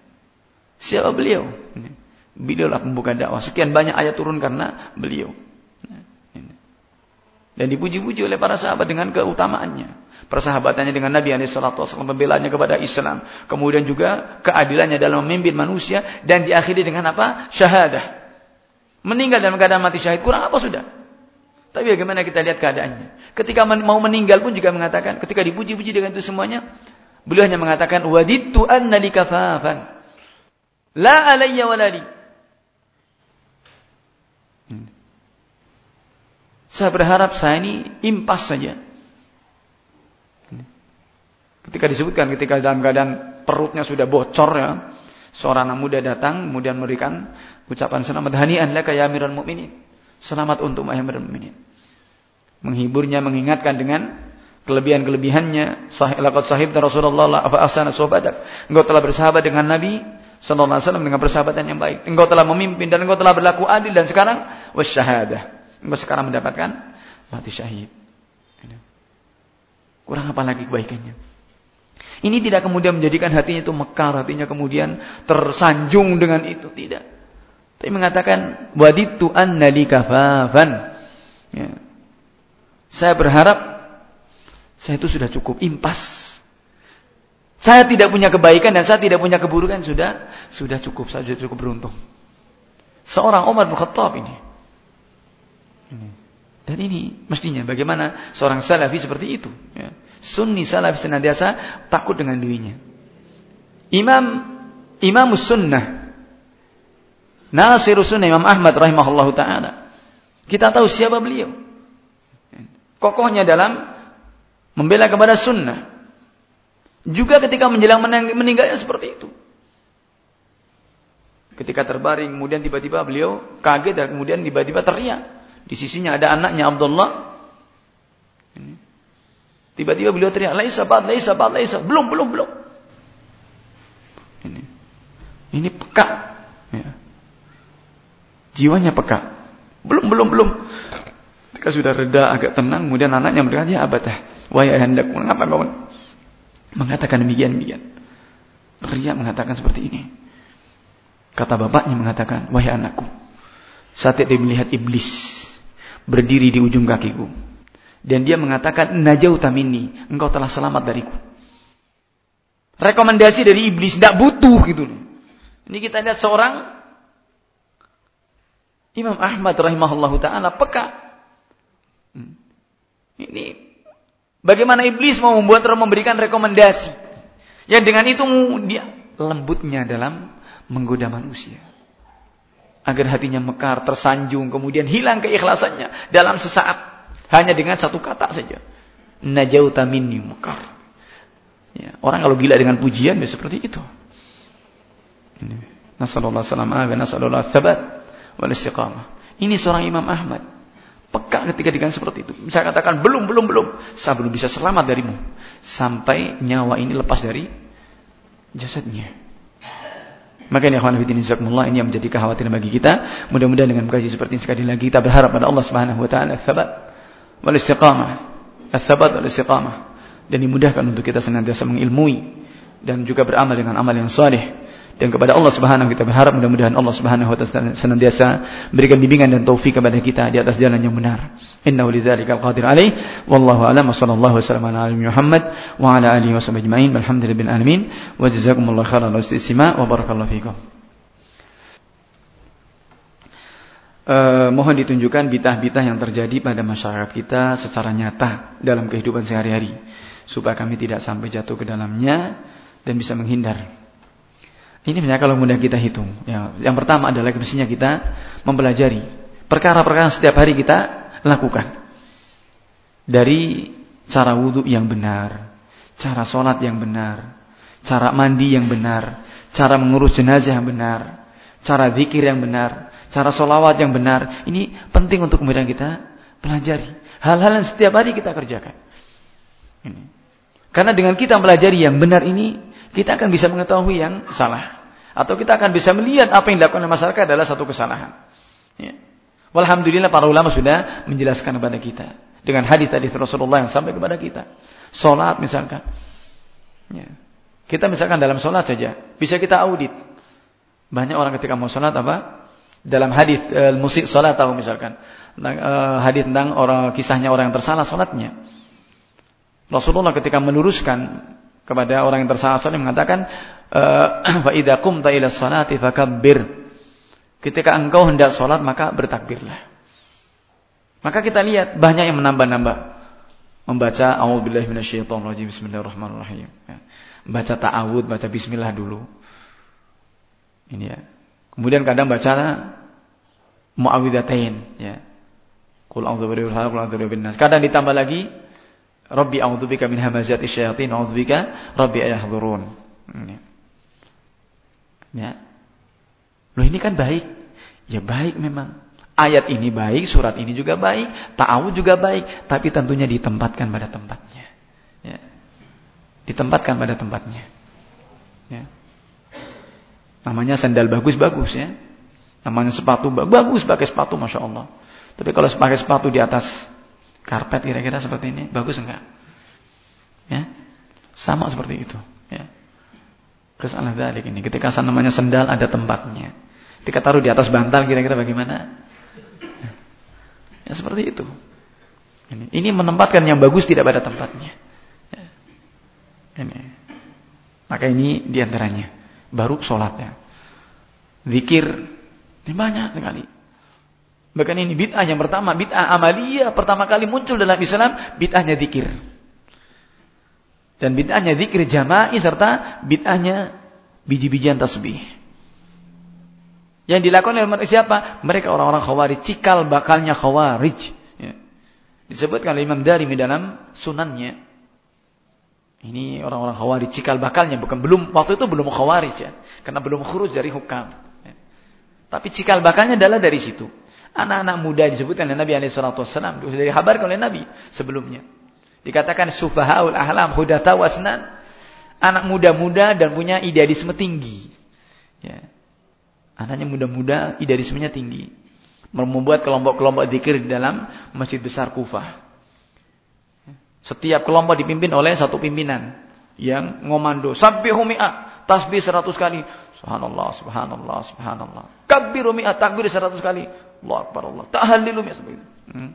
Siapa beliau? Beliau lah pembuka dakwah. Sekian banyak ayat turun karena beliau. Ya, dan dipuji-puji oleh para sahabat dengan keutamaannya. Persahabatannya dengan Nabi SAW, pembelanya kepada Islam. Kemudian juga keadilannya dalam memimpin manusia. Dan diakhiri dengan apa? Syahadah. Meninggal dalam keadaan mati syahid. Kurang apa sudah? Tapi bagaimana kita lihat keadaannya. Ketika mau meninggal pun juga mengatakan, ketika dipuji-puji dengan itu semuanya, beliau hanya mengatakan, Waditu anna li kafafan. La alayya walali. Hmm. Saya berharap saya ini impas saja. Ketika disebutkan, ketika dalam keadaan perutnya sudah bocor ya, seorang anak muda datang, kemudian memberikan ucapan selamat hanian laka ya amiral mu'minin. Selamat untuk Muhammad Mukminin. Menghiburnya, mengingatkan dengan kelebihan-kelebihannya. Sahih laqad sahib Rasulullah fa ahsana suhbatak. Engkau telah bersahabat dengan Nabi sallallahu alaihi wasallam dengan persahabatan yang baik. Engkau telah memimpin dan engkau telah berlaku adil dan sekarang wasyahadah. Engkau sekarang mendapatkan mati syahid. Kurang apa lagi kebaikannya? Ini tidak kemudian menjadikan hatinya itu mekar, hatinya kemudian tersanjung dengan itu, tidak. Tapi mengatakan waditu anna li kafafan. Ya. Saya berharap saya itu sudah cukup impas. Saya tidak punya kebaikan dan saya tidak punya keburukan sudah sudah cukup, saya sudah cukup beruntung. Seorang Umar bin Khattab ini. Dan ini mestinya bagaimana seorang salafi seperti itu. Ya. Sunni salafi senantiasa takut dengan dirinya. Imam Imam Sunnah Nasirus Sunnah Imam Ahmad rahimahullahu taala. Kita tahu siapa beliau. Kokohnya dalam membela kepada sunnah. Juga ketika menjelang meninggalnya seperti itu. Ketika terbaring, kemudian tiba-tiba beliau kaget dan kemudian tiba-tiba teriak. Di sisinya ada anaknya Abdullah. Tiba-tiba beliau teriak, "Laisa ba'd, laisa ba'd, laisa." Belum, belum, belum. Ini. Ini peka. Ya. Jiwanya peka. Belum, belum, belum. Ketika sudah reda, agak tenang, kemudian anaknya berkata, ya abatah, wahai ayandaku, mengapa kau mengatakan demikian, demikian. Teriak mengatakan seperti ini. Kata bapaknya mengatakan, wahai anakku, saat dia melihat iblis berdiri di ujung kakiku. Dan dia mengatakan, najau tamini, engkau telah selamat dariku. Rekomendasi dari iblis, tidak butuh gitu. Ini kita lihat seorang Imam Ahmad rahimahullahu taala peka. Hmm. Ini bagaimana iblis mau membuat orang memberikan rekomendasi. Yang dengan itu dia lembutnya dalam menggoda manusia. Agar hatinya mekar, tersanjung, kemudian hilang keikhlasannya dalam sesaat. Hanya dengan satu kata saja. Najauta minni mekar. Ya, orang kalau gila dengan pujian ya seperti itu. Nasallallahu alaihi wasallam, nasallallahu thabat wal istiqamah. Ini seorang Imam Ahmad. Peka ketika dengan seperti itu. Bisa katakan, belum, belum, belum. Saya belum bisa selamat darimu. Sampai nyawa ini lepas dari jasadnya. Maka ini akhwan fitin ini yang menjadi kekhawatiran bagi kita. Mudah-mudahan dengan mengkaji seperti ini sekali lagi kita berharap pada Allah Subhanahu wa taala tsabat wal istiqamah. Tsabat wal istiqamah. Dan dimudahkan untuk kita senantiasa mengilmui dan juga beramal dengan amal yang saleh Dan kepada Allah Subhanahu kita berharap mudah-mudahan Allah Subhanahu wa taala senantiasa berikan bimbingan dan taufik kepada kita di atas jalan yang benar. Innahu lidzalikal qadir alaih. Wallahu a'lam wa sallallahu wasallam ala Muhammad wa ala alihi wa sahbihi ajma'in. Alhamdulillahil alamin. Wa jazakumullahu khairan wa wa barakallahu fikum. Uh, mohon ditunjukkan bitah-bitah yang terjadi pada masyarakat kita secara nyata dalam kehidupan sehari-hari supaya kami tidak sampai jatuh ke dalamnya dan bisa menghindar. Ini misalnya kalau mudah kita hitung. Ya, yang pertama adalah mestinya kita mempelajari perkara-perkara setiap hari kita lakukan. Dari cara wudhu yang benar, cara sholat yang benar, cara mandi yang benar, cara mengurus jenazah yang benar, cara zikir yang benar, cara sholawat yang benar. Ini penting untuk kemudian kita pelajari. Hal-hal yang setiap hari kita kerjakan. Ini. Karena dengan kita pelajari yang benar ini, kita akan bisa mengetahui yang salah. Atau kita akan bisa melihat apa yang dilakukan oleh masyarakat adalah satu kesalahan. Ya. Walhamdulillah para ulama sudah menjelaskan kepada kita. Dengan hadis tadi Rasulullah yang sampai kepada kita. Sholat misalkan. Ya. Kita misalkan dalam sholat saja. Bisa kita audit. Banyak orang ketika mau sholat apa? Dalam hadis uh, musik sholat tahu misalkan. Uh, hadis tentang orang kisahnya orang yang tersalah sholatnya. Rasulullah ketika meluruskan kepada orang yang tersalah salat mengatakan eh, fa idza qumta ila salati fakabbir. Ketika engkau hendak salat maka bertakbirlah. Maka kita lihat banyak yang menambah-nambah membaca a'udzubillahi minasyaitonirrajim bismillahirrahmanirrahim. Ya. Baca ta'awud, baca bismillah dulu. Ini ya. Kemudian kadang baca muawwidzatain ya. Qul a'udzu birabbil falaq, qul a'udzu birabbin nas. Kadang ditambah lagi Rabbi a'udzubika min hamazati syayatin a'udzubika rabbi ayahdurun. Ya. Loh ini kan baik. Ya baik memang. Ayat ini baik, surat ini juga baik, ta'awud juga baik, tapi tentunya ditempatkan pada tempatnya. Ya. Ditempatkan pada tempatnya. Ya. Namanya sandal bagus-bagus ya. Namanya sepatu bagus, pakai sepatu Masya Allah. Tapi kalau pakai sepatu di atas Karpet kira-kira seperti ini bagus enggak? Ya. Sama seperti itu, ya. Kesalahan dalik ini ketika namanya sendal ada tempatnya. Ketika taruh di atas bantal kira-kira bagaimana? Ya seperti itu. Ini, ini menempatkan yang bagus tidak pada tempatnya. Ya. Ini. Maka ini di antaranya. Baru sholatnya. Zikir. Ini banyak sekali. Bahkan ini bid'ah yang pertama, bid'ah amaliyah pertama kali muncul dalam Islam, bid'ahnya zikir. Dan bid'ahnya zikir jama'i serta bid'ahnya biji-bijian tasbih. Yang dilakukan oleh mereka siapa? Mereka orang-orang khawarij, cikal bakalnya khawarij. Ya. Disebutkan oleh Imam Darimi dalam sunannya. Ini orang-orang khawarij, cikal bakalnya. bukan belum Waktu itu belum khawarij ya. Karena belum khuruj dari hukam. Ya. Tapi cikal bakalnya adalah dari situ. Anak-anak muda disebutkan oleh Nabi SAW. Sudah dikabarkan oleh Nabi sebelumnya. Dikatakan sufahaul ahlam hudata wasnan. Anak muda-muda dan punya idealisme tinggi. Ya. Anaknya muda-muda, idealismenya tinggi. Membuat kelompok-kelompok zikir di dalam masjid besar Kufah. Setiap kelompok dipimpin oleh satu pimpinan yang ngomando sabbihu mi'ah, tasbih seratus kali. Subhanallah, subhanallah, subhanallah. Kabbiru mi'ah, takbir seratus kali. Allah Akbar Allah. Tahlilu ya seperti itu. Hmm.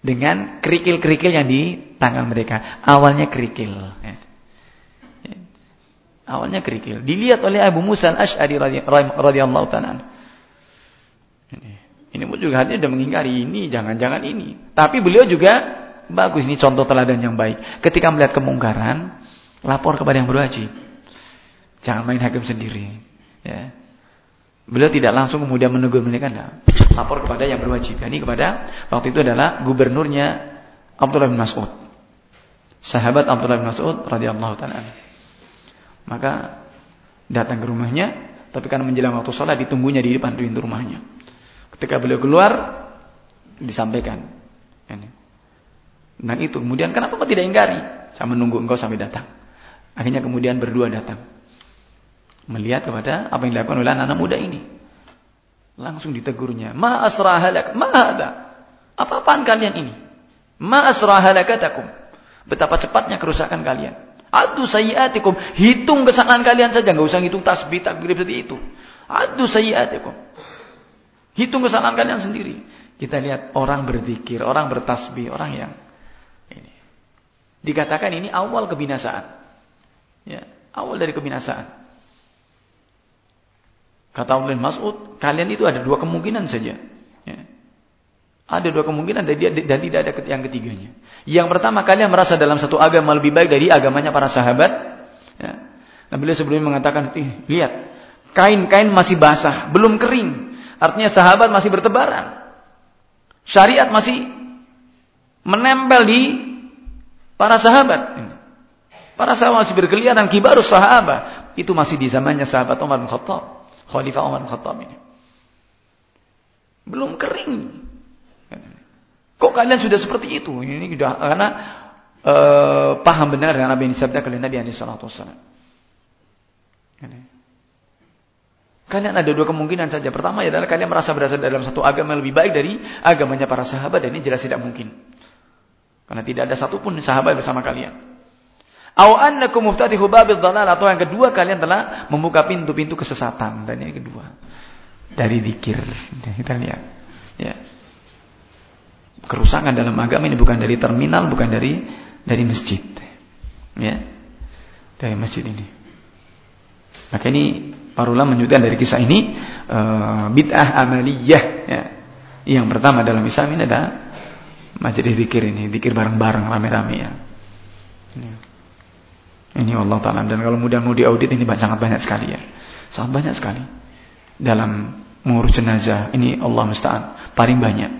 Dengan kerikil-kerikil yang di tangan mereka. Awalnya kerikil. Ya. Ya. Awalnya kerikil. Dilihat oleh Abu Musa al-Ash'ari radhiyallahu ta'ala. Ini pun juga hatinya sudah mengingkari ini, jangan-jangan ini. Tapi beliau juga bagus ini contoh teladan yang baik. Ketika melihat kemungkaran, lapor kepada yang berwajib. Jangan main hakim sendiri. Ya. Beliau tidak langsung kemudian menegur mereka, nah, lapor kepada yang berwajib. Ini kepada waktu itu adalah gubernurnya Abdullah bin Mas'ud. Sahabat Abdullah bin Mas'ud radhiyallahu taala. Maka datang ke rumahnya, tapi karena menjelang waktu sholat ditunggunya di depan pintu rumahnya. Ketika beliau keluar, disampaikan. Dan itu kemudian kenapa tidak ingkari? Saya menunggu engkau sampai datang. Akhirnya kemudian berdua datang melihat kepada apa yang dilakukan oleh anak-anak muda ini. Langsung ditegurnya, "Ma asrahalak, ma ada? Apa-apaan kalian ini? Ma asrahalakatakum?" Betapa cepatnya kerusakan kalian. Adu sayyiatikum. Hitung kesalahan kalian saja. Nggak usah hitung tasbih, takbir seperti itu. Adu sayyiatikum. Hitung kesalahan kalian sendiri. Kita lihat orang berzikir, orang bertasbih, orang yang. Dikatakan ini awal kebinasaan. Ya, awal dari kebinasaan. Kata Abdullah Mas'ud, kalian itu ada dua kemungkinan saja. Ya. Ada dua kemungkinan dan, dan tidak ada yang ketiganya. Yang pertama kalian merasa dalam satu agama lebih baik dari agamanya para sahabat. Ya. Nah beliau sebelumnya mengatakan, lihat, kain-kain masih basah, belum kering. Artinya sahabat masih bertebaran. Syariat masih menempel di para sahabat. Para sahabat masih berkeliaran kibarus sahabat. Itu masih di zamannya sahabat Umar bin Khattab. Khalifah Umar bin Khattab ini. Belum kering. Kok kalian sudah seperti itu? Ini sudah karena uh, paham benar dengan Nabi yang disabdakan Nabi Alaihi Salatu Kalian ada dua kemungkinan saja. Pertama adalah kalian merasa berasal dalam satu agama yang lebih baik dari agamanya para sahabat dan ini jelas tidak mungkin. Karena tidak ada satupun sahabat bersama kalian. Au annakum muftatihu babil dhalal atau yang kedua kalian telah membuka pintu-pintu kesesatan dan yang kedua dari zikir. Kita lihat. Ya kerusakan dalam agama ini bukan dari terminal, bukan dari dari masjid. Ya. Dari masjid ini. Maka ini para ulama menyebutkan dari kisah ini uh, bid'ah amaliyah ya. Yang pertama dalam Islam ini ada majelis zikir ini, zikir bareng-bareng rame-rame ya. Ini. Ini Allah taala dan kalau mudah mau diaudit ini sangat banyak sekali ya. Sangat banyak sekali. Dalam mengurus jenazah ini Allah musta'an paling banyak.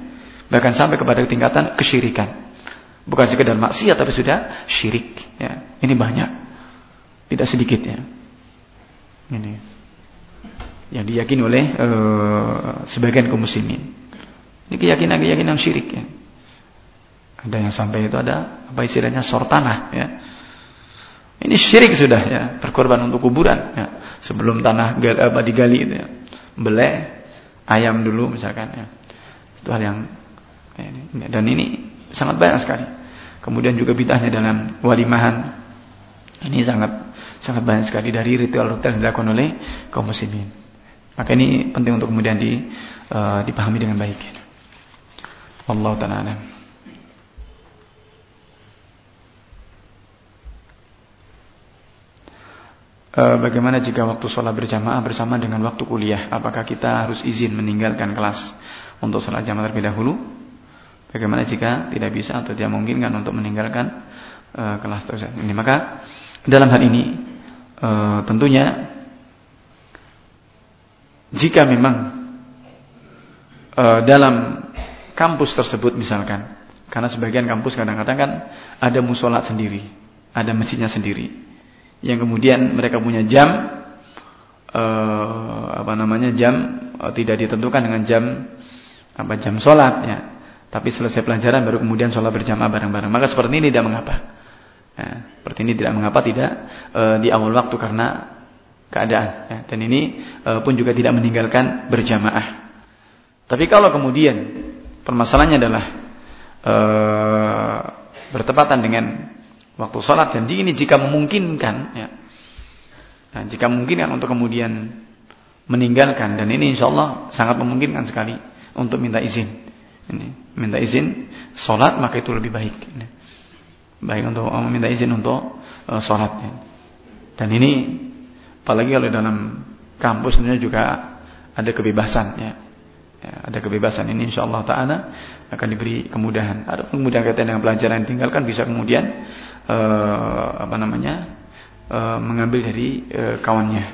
Bahkan sampai kepada tingkatan kesyirikan. Bukan sekedar maksiat tapi sudah syirik. Ya. Ini banyak. Tidak sedikit ya. Ini. Yang diyakini oleh uh, sebagian kaum muslimin. Ini keyakinan-keyakinan syirik ya. Ada yang sampai itu ada apa istilahnya sortanah ya. Ini syirik sudah ya, berkorban untuk kuburan ya. Sebelum tanah apa digali itu ya. Belek ayam dulu misalkan ya. Itu hal yang dan ini sangat banyak sekali. Kemudian juga bid'ahnya dalam walimahan. Ini sangat sangat banyak sekali dari ritual-ritual yang dilakukan oleh kaum muslimin. Maka ini penting untuk kemudian di, uh, dipahami dengan baik. Allah taala bagaimana jika waktu sholat berjamaah bersama dengan waktu kuliah? Apakah kita harus izin meninggalkan kelas untuk sholat jamaah terlebih dahulu? Bagaimana jika tidak bisa atau tidak memungkinkan untuk meninggalkan uh, kelas tersebut? Ini maka dalam hal ini uh, tentunya jika memang uh, dalam kampus tersebut misalkan, karena sebagian kampus kadang-kadang kan ada musola sendiri, ada masjidnya sendiri, yang kemudian mereka punya jam uh, apa namanya jam uh, tidak ditentukan dengan jam apa jam sholat ya tapi selesai pelajaran baru kemudian sholat berjamaah bareng-bareng. Maka seperti ini tidak mengapa. Ya, seperti ini tidak mengapa tidak e, di awal waktu karena keadaan. Ya, dan ini e, pun juga tidak meninggalkan berjamaah. Tapi kalau kemudian permasalahannya adalah e, bertepatan dengan waktu sholat dan ini jika memungkinkan, ya, nah, jika memungkinkan untuk kemudian meninggalkan dan ini insya Allah sangat memungkinkan sekali untuk minta izin ini minta izin sholat maka itu lebih baik ini. baik untuk oh, minta izin untuk uh, sholat ya. dan ini apalagi kalau dalam kampus ini juga ada kebebasan ya. ya ada kebebasan ini insya Allah taala akan diberi kemudahan ada kemudian kaitan dengan pelajaran yang tinggalkan bisa kemudian uh, apa namanya uh, mengambil dari uh, kawannya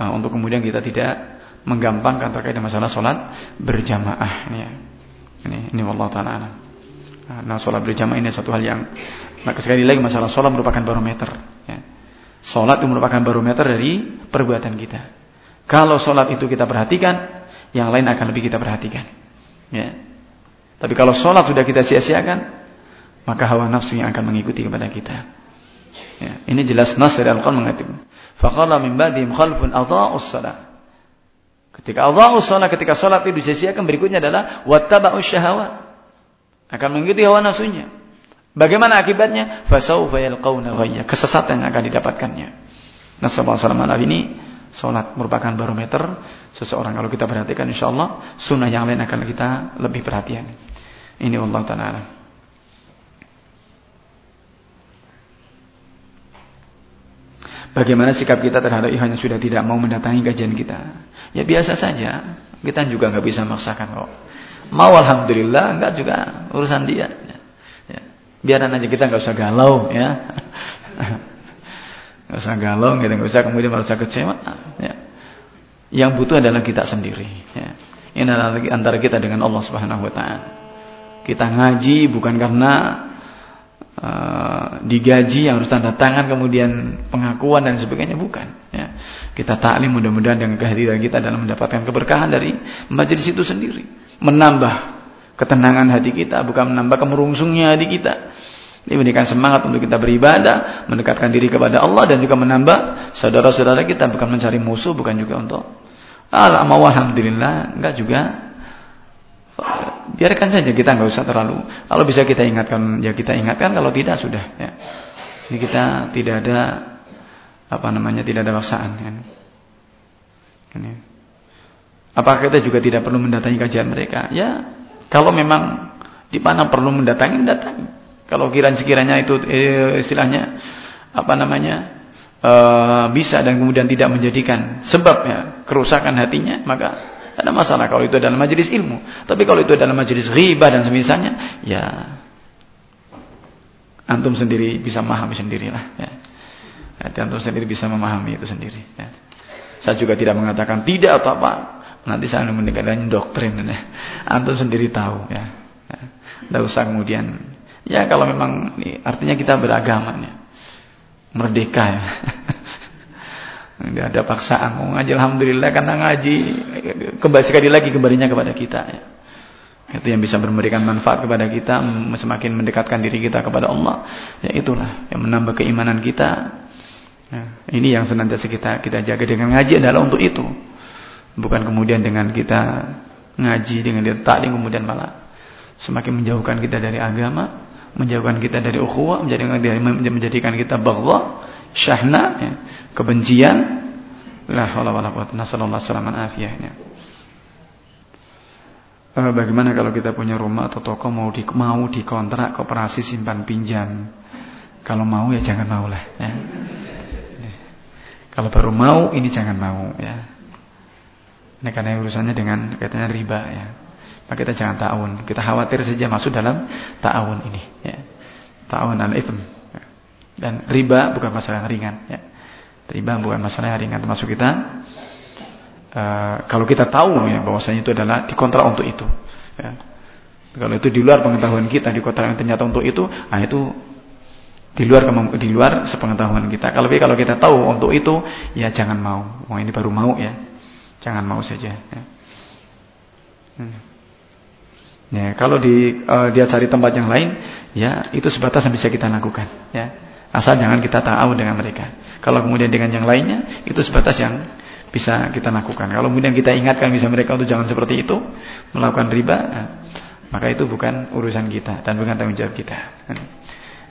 uh, untuk kemudian kita tidak menggampangkan terkait dengan masalah sholat berjamaah ya. Ini ini wallahu taala. Nah, sholat berjamaah ini satu hal yang maka sekali lagi masalah sholat merupakan barometer. Ya. Sholat itu merupakan barometer dari perbuatan kita. Kalau sholat itu kita perhatikan, yang lain akan lebih kita perhatikan. Ya. Tapi kalau sholat sudah kita sia-siakan, maka hawa nafsu yang akan mengikuti kepada kita. Ya. Ini jelas nas dari Al-Quran mengatakan, "Faqala min ba'dihim khalfun adha'us salat." Ketika Allah sholat, ketika sholat itu disia berikutnya adalah wattaba'us syahawat. Akan mengikuti hawa nafsunya. Bagaimana akibatnya? Fasaufa yalqauna ghayya. Kesesatan yang akan didapatkannya. Nasallahu alaihi ini salat merupakan barometer seseorang kalau kita perhatikan insyaallah sunnah yang lain akan kita lebih perhatian. Ini Allah taala. Bagaimana sikap kita terhadap yang sudah tidak mau mendatangi kajian kita? Ya biasa saja. Kita juga nggak bisa maksakan kok. Mau alhamdulillah, enggak juga urusan dia. Ya. Biaran aja kita nggak usah galau ya. Nggak usah galau, kita nggak usah kemudian merasa kecewa. Ya. Yang butuh adalah kita sendiri. Ya. Ini adalah antara kita dengan Allah Subhanahu Wa Taala. Kita ngaji bukan karena uh, digaji yang harus tanda tangan kemudian pengakuan dan sebagainya bukan ya. kita taklim mudah-mudahan dengan kehadiran kita dalam mendapatkan keberkahan dari majelis itu sendiri. Menambah ketenangan hati kita bukan menambah kemerungsungnya hati kita. Ini memberikan semangat untuk kita beribadah, mendekatkan diri kepada Allah dan juga menambah saudara-saudara kita bukan mencari musuh, bukan juga untuk. Alhamdulillah, enggak juga biarkan saja kita nggak usah terlalu kalau bisa kita ingatkan ya kita ingatkan kalau tidak sudah ya. Ini kita tidak ada apa namanya tidak ada paksaan kan ini apakah kita juga tidak perlu mendatangi kajian mereka? Ya kalau memang di mana perlu mendatangi mendatangi. Kalau kiranya sekiranya itu eh, istilahnya apa namanya eh, bisa dan kemudian tidak menjadikan sebabnya kerusakan hatinya maka ada masalah kalau itu adalah majelis ilmu. Tapi kalau itu adalah majelis ghibah dan semisalnya, ya antum sendiri bisa memahami sendirilah. Ya. ya antum sendiri bisa memahami itu sendiri. Ya. Saya juga tidak mengatakan tidak atau apa. Nanti saya mendekatkan doktrin. Ya. Antum sendiri tahu. Ya. Ya. Tidak usah kemudian. Ya kalau memang ini artinya kita beragama. Ya. Merdeka ya. Tidak ada paksaan. Mau ngaji alhamdulillah karena ngaji kembali sekali lagi kembalinya kepada kita ya. Itu yang bisa memberikan manfaat kepada kita, semakin mendekatkan diri kita kepada Allah. Ya itulah yang menambah keimanan kita. Ya, ini yang senantiasa kita kita jaga dengan ngaji adalah untuk itu. Bukan kemudian dengan kita ngaji dengan dia kemudian malah semakin menjauhkan kita dari agama, menjauhkan kita dari ukhuwah, menjadikan menjadikan kita baghdha, syahna ya kebencian la haula wala quwwata nasallallahu salaman afiyahnya. Eh, bagaimana kalau kita punya rumah atau toko mau di mau dikontrak koperasi simpan pinjam? Kalau mau ya jangan mau lah ya. kalau baru mau ini jangan mau ya. Ini karena urusannya dengan katanya riba ya. Maka kita jangan ta'awun. Kita khawatir saja masuk dalam ta'awun ini ya. Ta'awun al-ithm dan riba bukan masalah ringan ya Riba bukan masalah yang ringan termasuk kita uh, kalau kita tahu ya bahwasanya itu adalah dikontrak untuk itu. Ya. Kalau itu di luar pengetahuan kita dikontrak ternyata untuk itu, nah itu di luar di luar sepengetahuan kita. Kalau kalau kita tahu untuk itu, ya jangan mau. Wah ini baru mau ya, jangan mau saja. Ya. Hmm. Ya, kalau di uh, dia cari tempat yang lain, ya itu sebatas yang bisa kita lakukan. Ya, asal jangan kita tahu dengan mereka. Kalau kemudian dengan yang lainnya, itu sebatas yang bisa kita lakukan. Kalau kemudian kita ingatkan bisa mereka untuk jangan seperti itu, melakukan riba, nah, maka itu bukan urusan kita dan bukan tanggung jawab kita.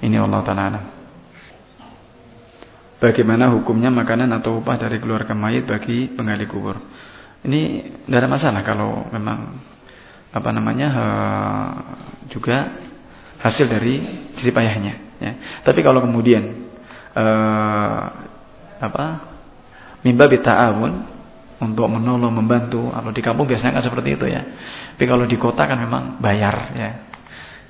Ini Allah Taala. Bagaimana hukumnya makanan atau upah dari keluarga mayit bagi penggali kubur? Ini tidak ada masalah kalau memang apa namanya juga hasil dari jerih payahnya. Ya. Tapi kalau kemudian uh, apa mimba bita'awun untuk menolong membantu. Kalau di kampung biasanya kan seperti itu ya. Tapi kalau di kota kan memang bayar ya.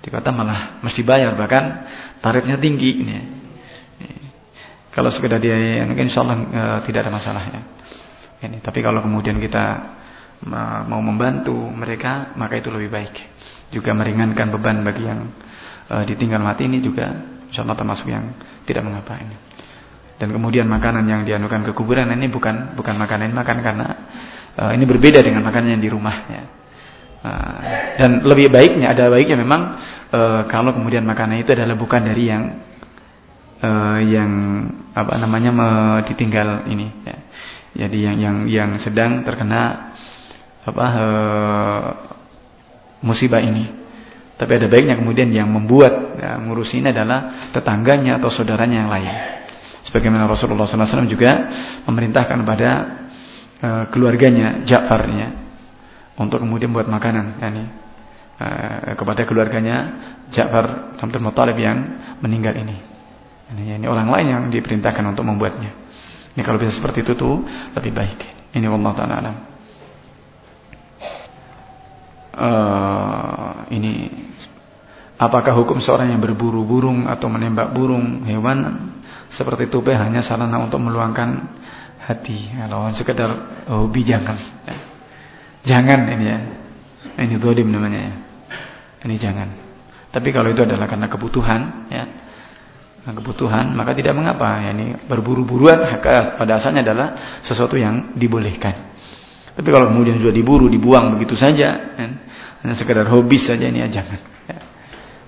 Di kota malah mesti bayar bahkan tarifnya tinggi ya. kalau sekedar dia mungkin insya Allah e, tidak ada masalah ya. Ini tapi kalau kemudian kita mau membantu mereka maka itu lebih baik. Juga meringankan beban bagi yang e, ditinggal mati ini juga insya Allah termasuk yang tidak mengapa ini. Dan kemudian makanan yang dianukan ke kuburan ini bukan bukan makanan makan karena uh, ini berbeda dengan makanan yang di rumah ya. Uh, dan lebih baiknya ada baiknya memang uh, kalau kemudian makanan itu adalah bukan dari yang uh, yang apa namanya ditinggal ini ya. Jadi yang yang yang sedang terkena apa uh, musibah ini. Tapi ada baiknya kemudian yang membuat ya, adalah tetangganya atau saudaranya yang lain. Sebagaimana Rasulullah SAW juga memerintahkan kepada uh, keluarganya Ja'farnya untuk kemudian buat makanan, yani uh, kepada keluarganya Ja'far Abdul Muttalib yang meninggal ini. Ini, ini orang lain yang diperintahkan untuk membuatnya. Ini kalau bisa seperti itu tuh lebih baik. Ini Allah taala alam. Uh, ini apakah hukum seorang yang berburu burung atau menembak burung hewan seperti itu hanya sarana untuk meluangkan hati? Kalau sekedar hobi jangan ya. jangan ini ya. Ini dodim namanya ya. Ini jangan. Tapi kalau itu adalah karena kebutuhan ya. Kebutuhan maka tidak mengapa. Ya ini berburu-buruan pada asalnya adalah sesuatu yang dibolehkan tapi kalau kemudian sudah diburu dibuang begitu saja ya, hanya sekedar hobi saja ini ya jangan. Ya.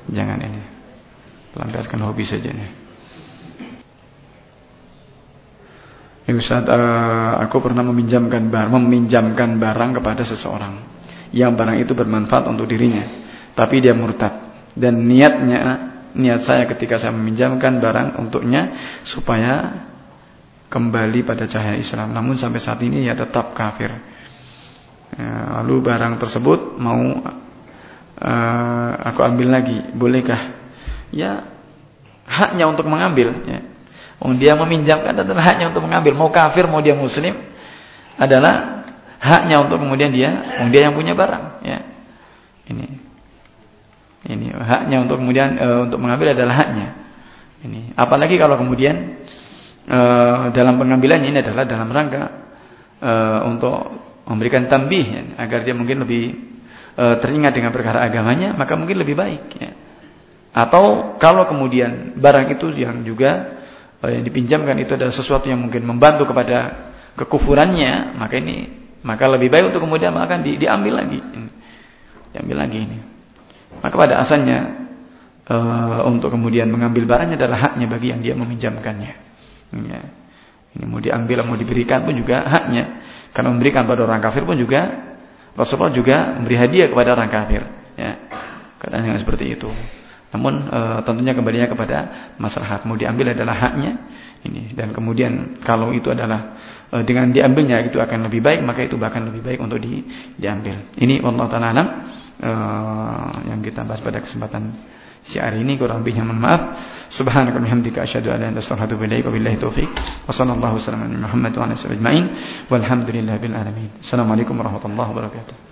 Jangan ini. Pelampiaskan hobi saja ini. Ya Ustaz, uh, aku pernah meminjamkan barang, meminjamkan barang kepada seseorang yang barang itu bermanfaat untuk dirinya, tapi dia murtad dan niatnya niat saya ketika saya meminjamkan barang untuknya supaya kembali pada cahaya Islam. Namun sampai saat ini ya tetap kafir. Ya, lalu barang tersebut mau uh, aku ambil lagi, bolehkah? Ya, haknya untuk mengambil. Ya. Oh, dia meminjamkan adalah haknya untuk mengambil. Mau kafir, mau dia muslim, adalah haknya untuk kemudian dia, oh, dia yang punya barang. Ya. Ini, ini haknya untuk kemudian uh, untuk mengambil adalah haknya. Ini, apalagi kalau kemudian uh, dalam pengambilannya ini adalah dalam rangka uh, untuk memberikan tambih ya, agar dia mungkin lebih e, teringat dengan perkara agamanya, maka mungkin lebih baik ya. Atau kalau kemudian barang itu yang juga e, yang dipinjamkan itu adalah sesuatu yang mungkin membantu kepada kekufurannya, maka ini maka lebih baik untuk kemudian akan di, diambil lagi. Diambil lagi ini. Maka pada asalnya e, untuk kemudian mengambil barangnya adalah haknya bagi yang dia meminjamkannya. Ya. Ini mau diambil mau diberikan pun juga haknya. Karena memberikan pada orang kafir pun juga Rasulullah juga memberi hadiah kepada orang kafir. Ya, kadang yang seperti itu. Namun e, tentunya kembalinya kepada masyarakat mau diambil adalah haknya ini dan kemudian kalau itu adalah e, dengan diambilnya itu akan lebih baik maka itu bahkan lebih baik untuk di, diambil. Ini Allah taala e, yang kita bahas pada kesempatan siar ini kurang lebihnya mohon maaf. Subhanaka wa bihamdika asyhadu an la ilaha illa anta astaghfiruka wa atubu ilaik. Wa sallallahu wasallam ala Muhammad wa ala alihi ajma'in. Walhamdulillahil alamin. Assalamualaikum warahmatullahi wabarakatuh.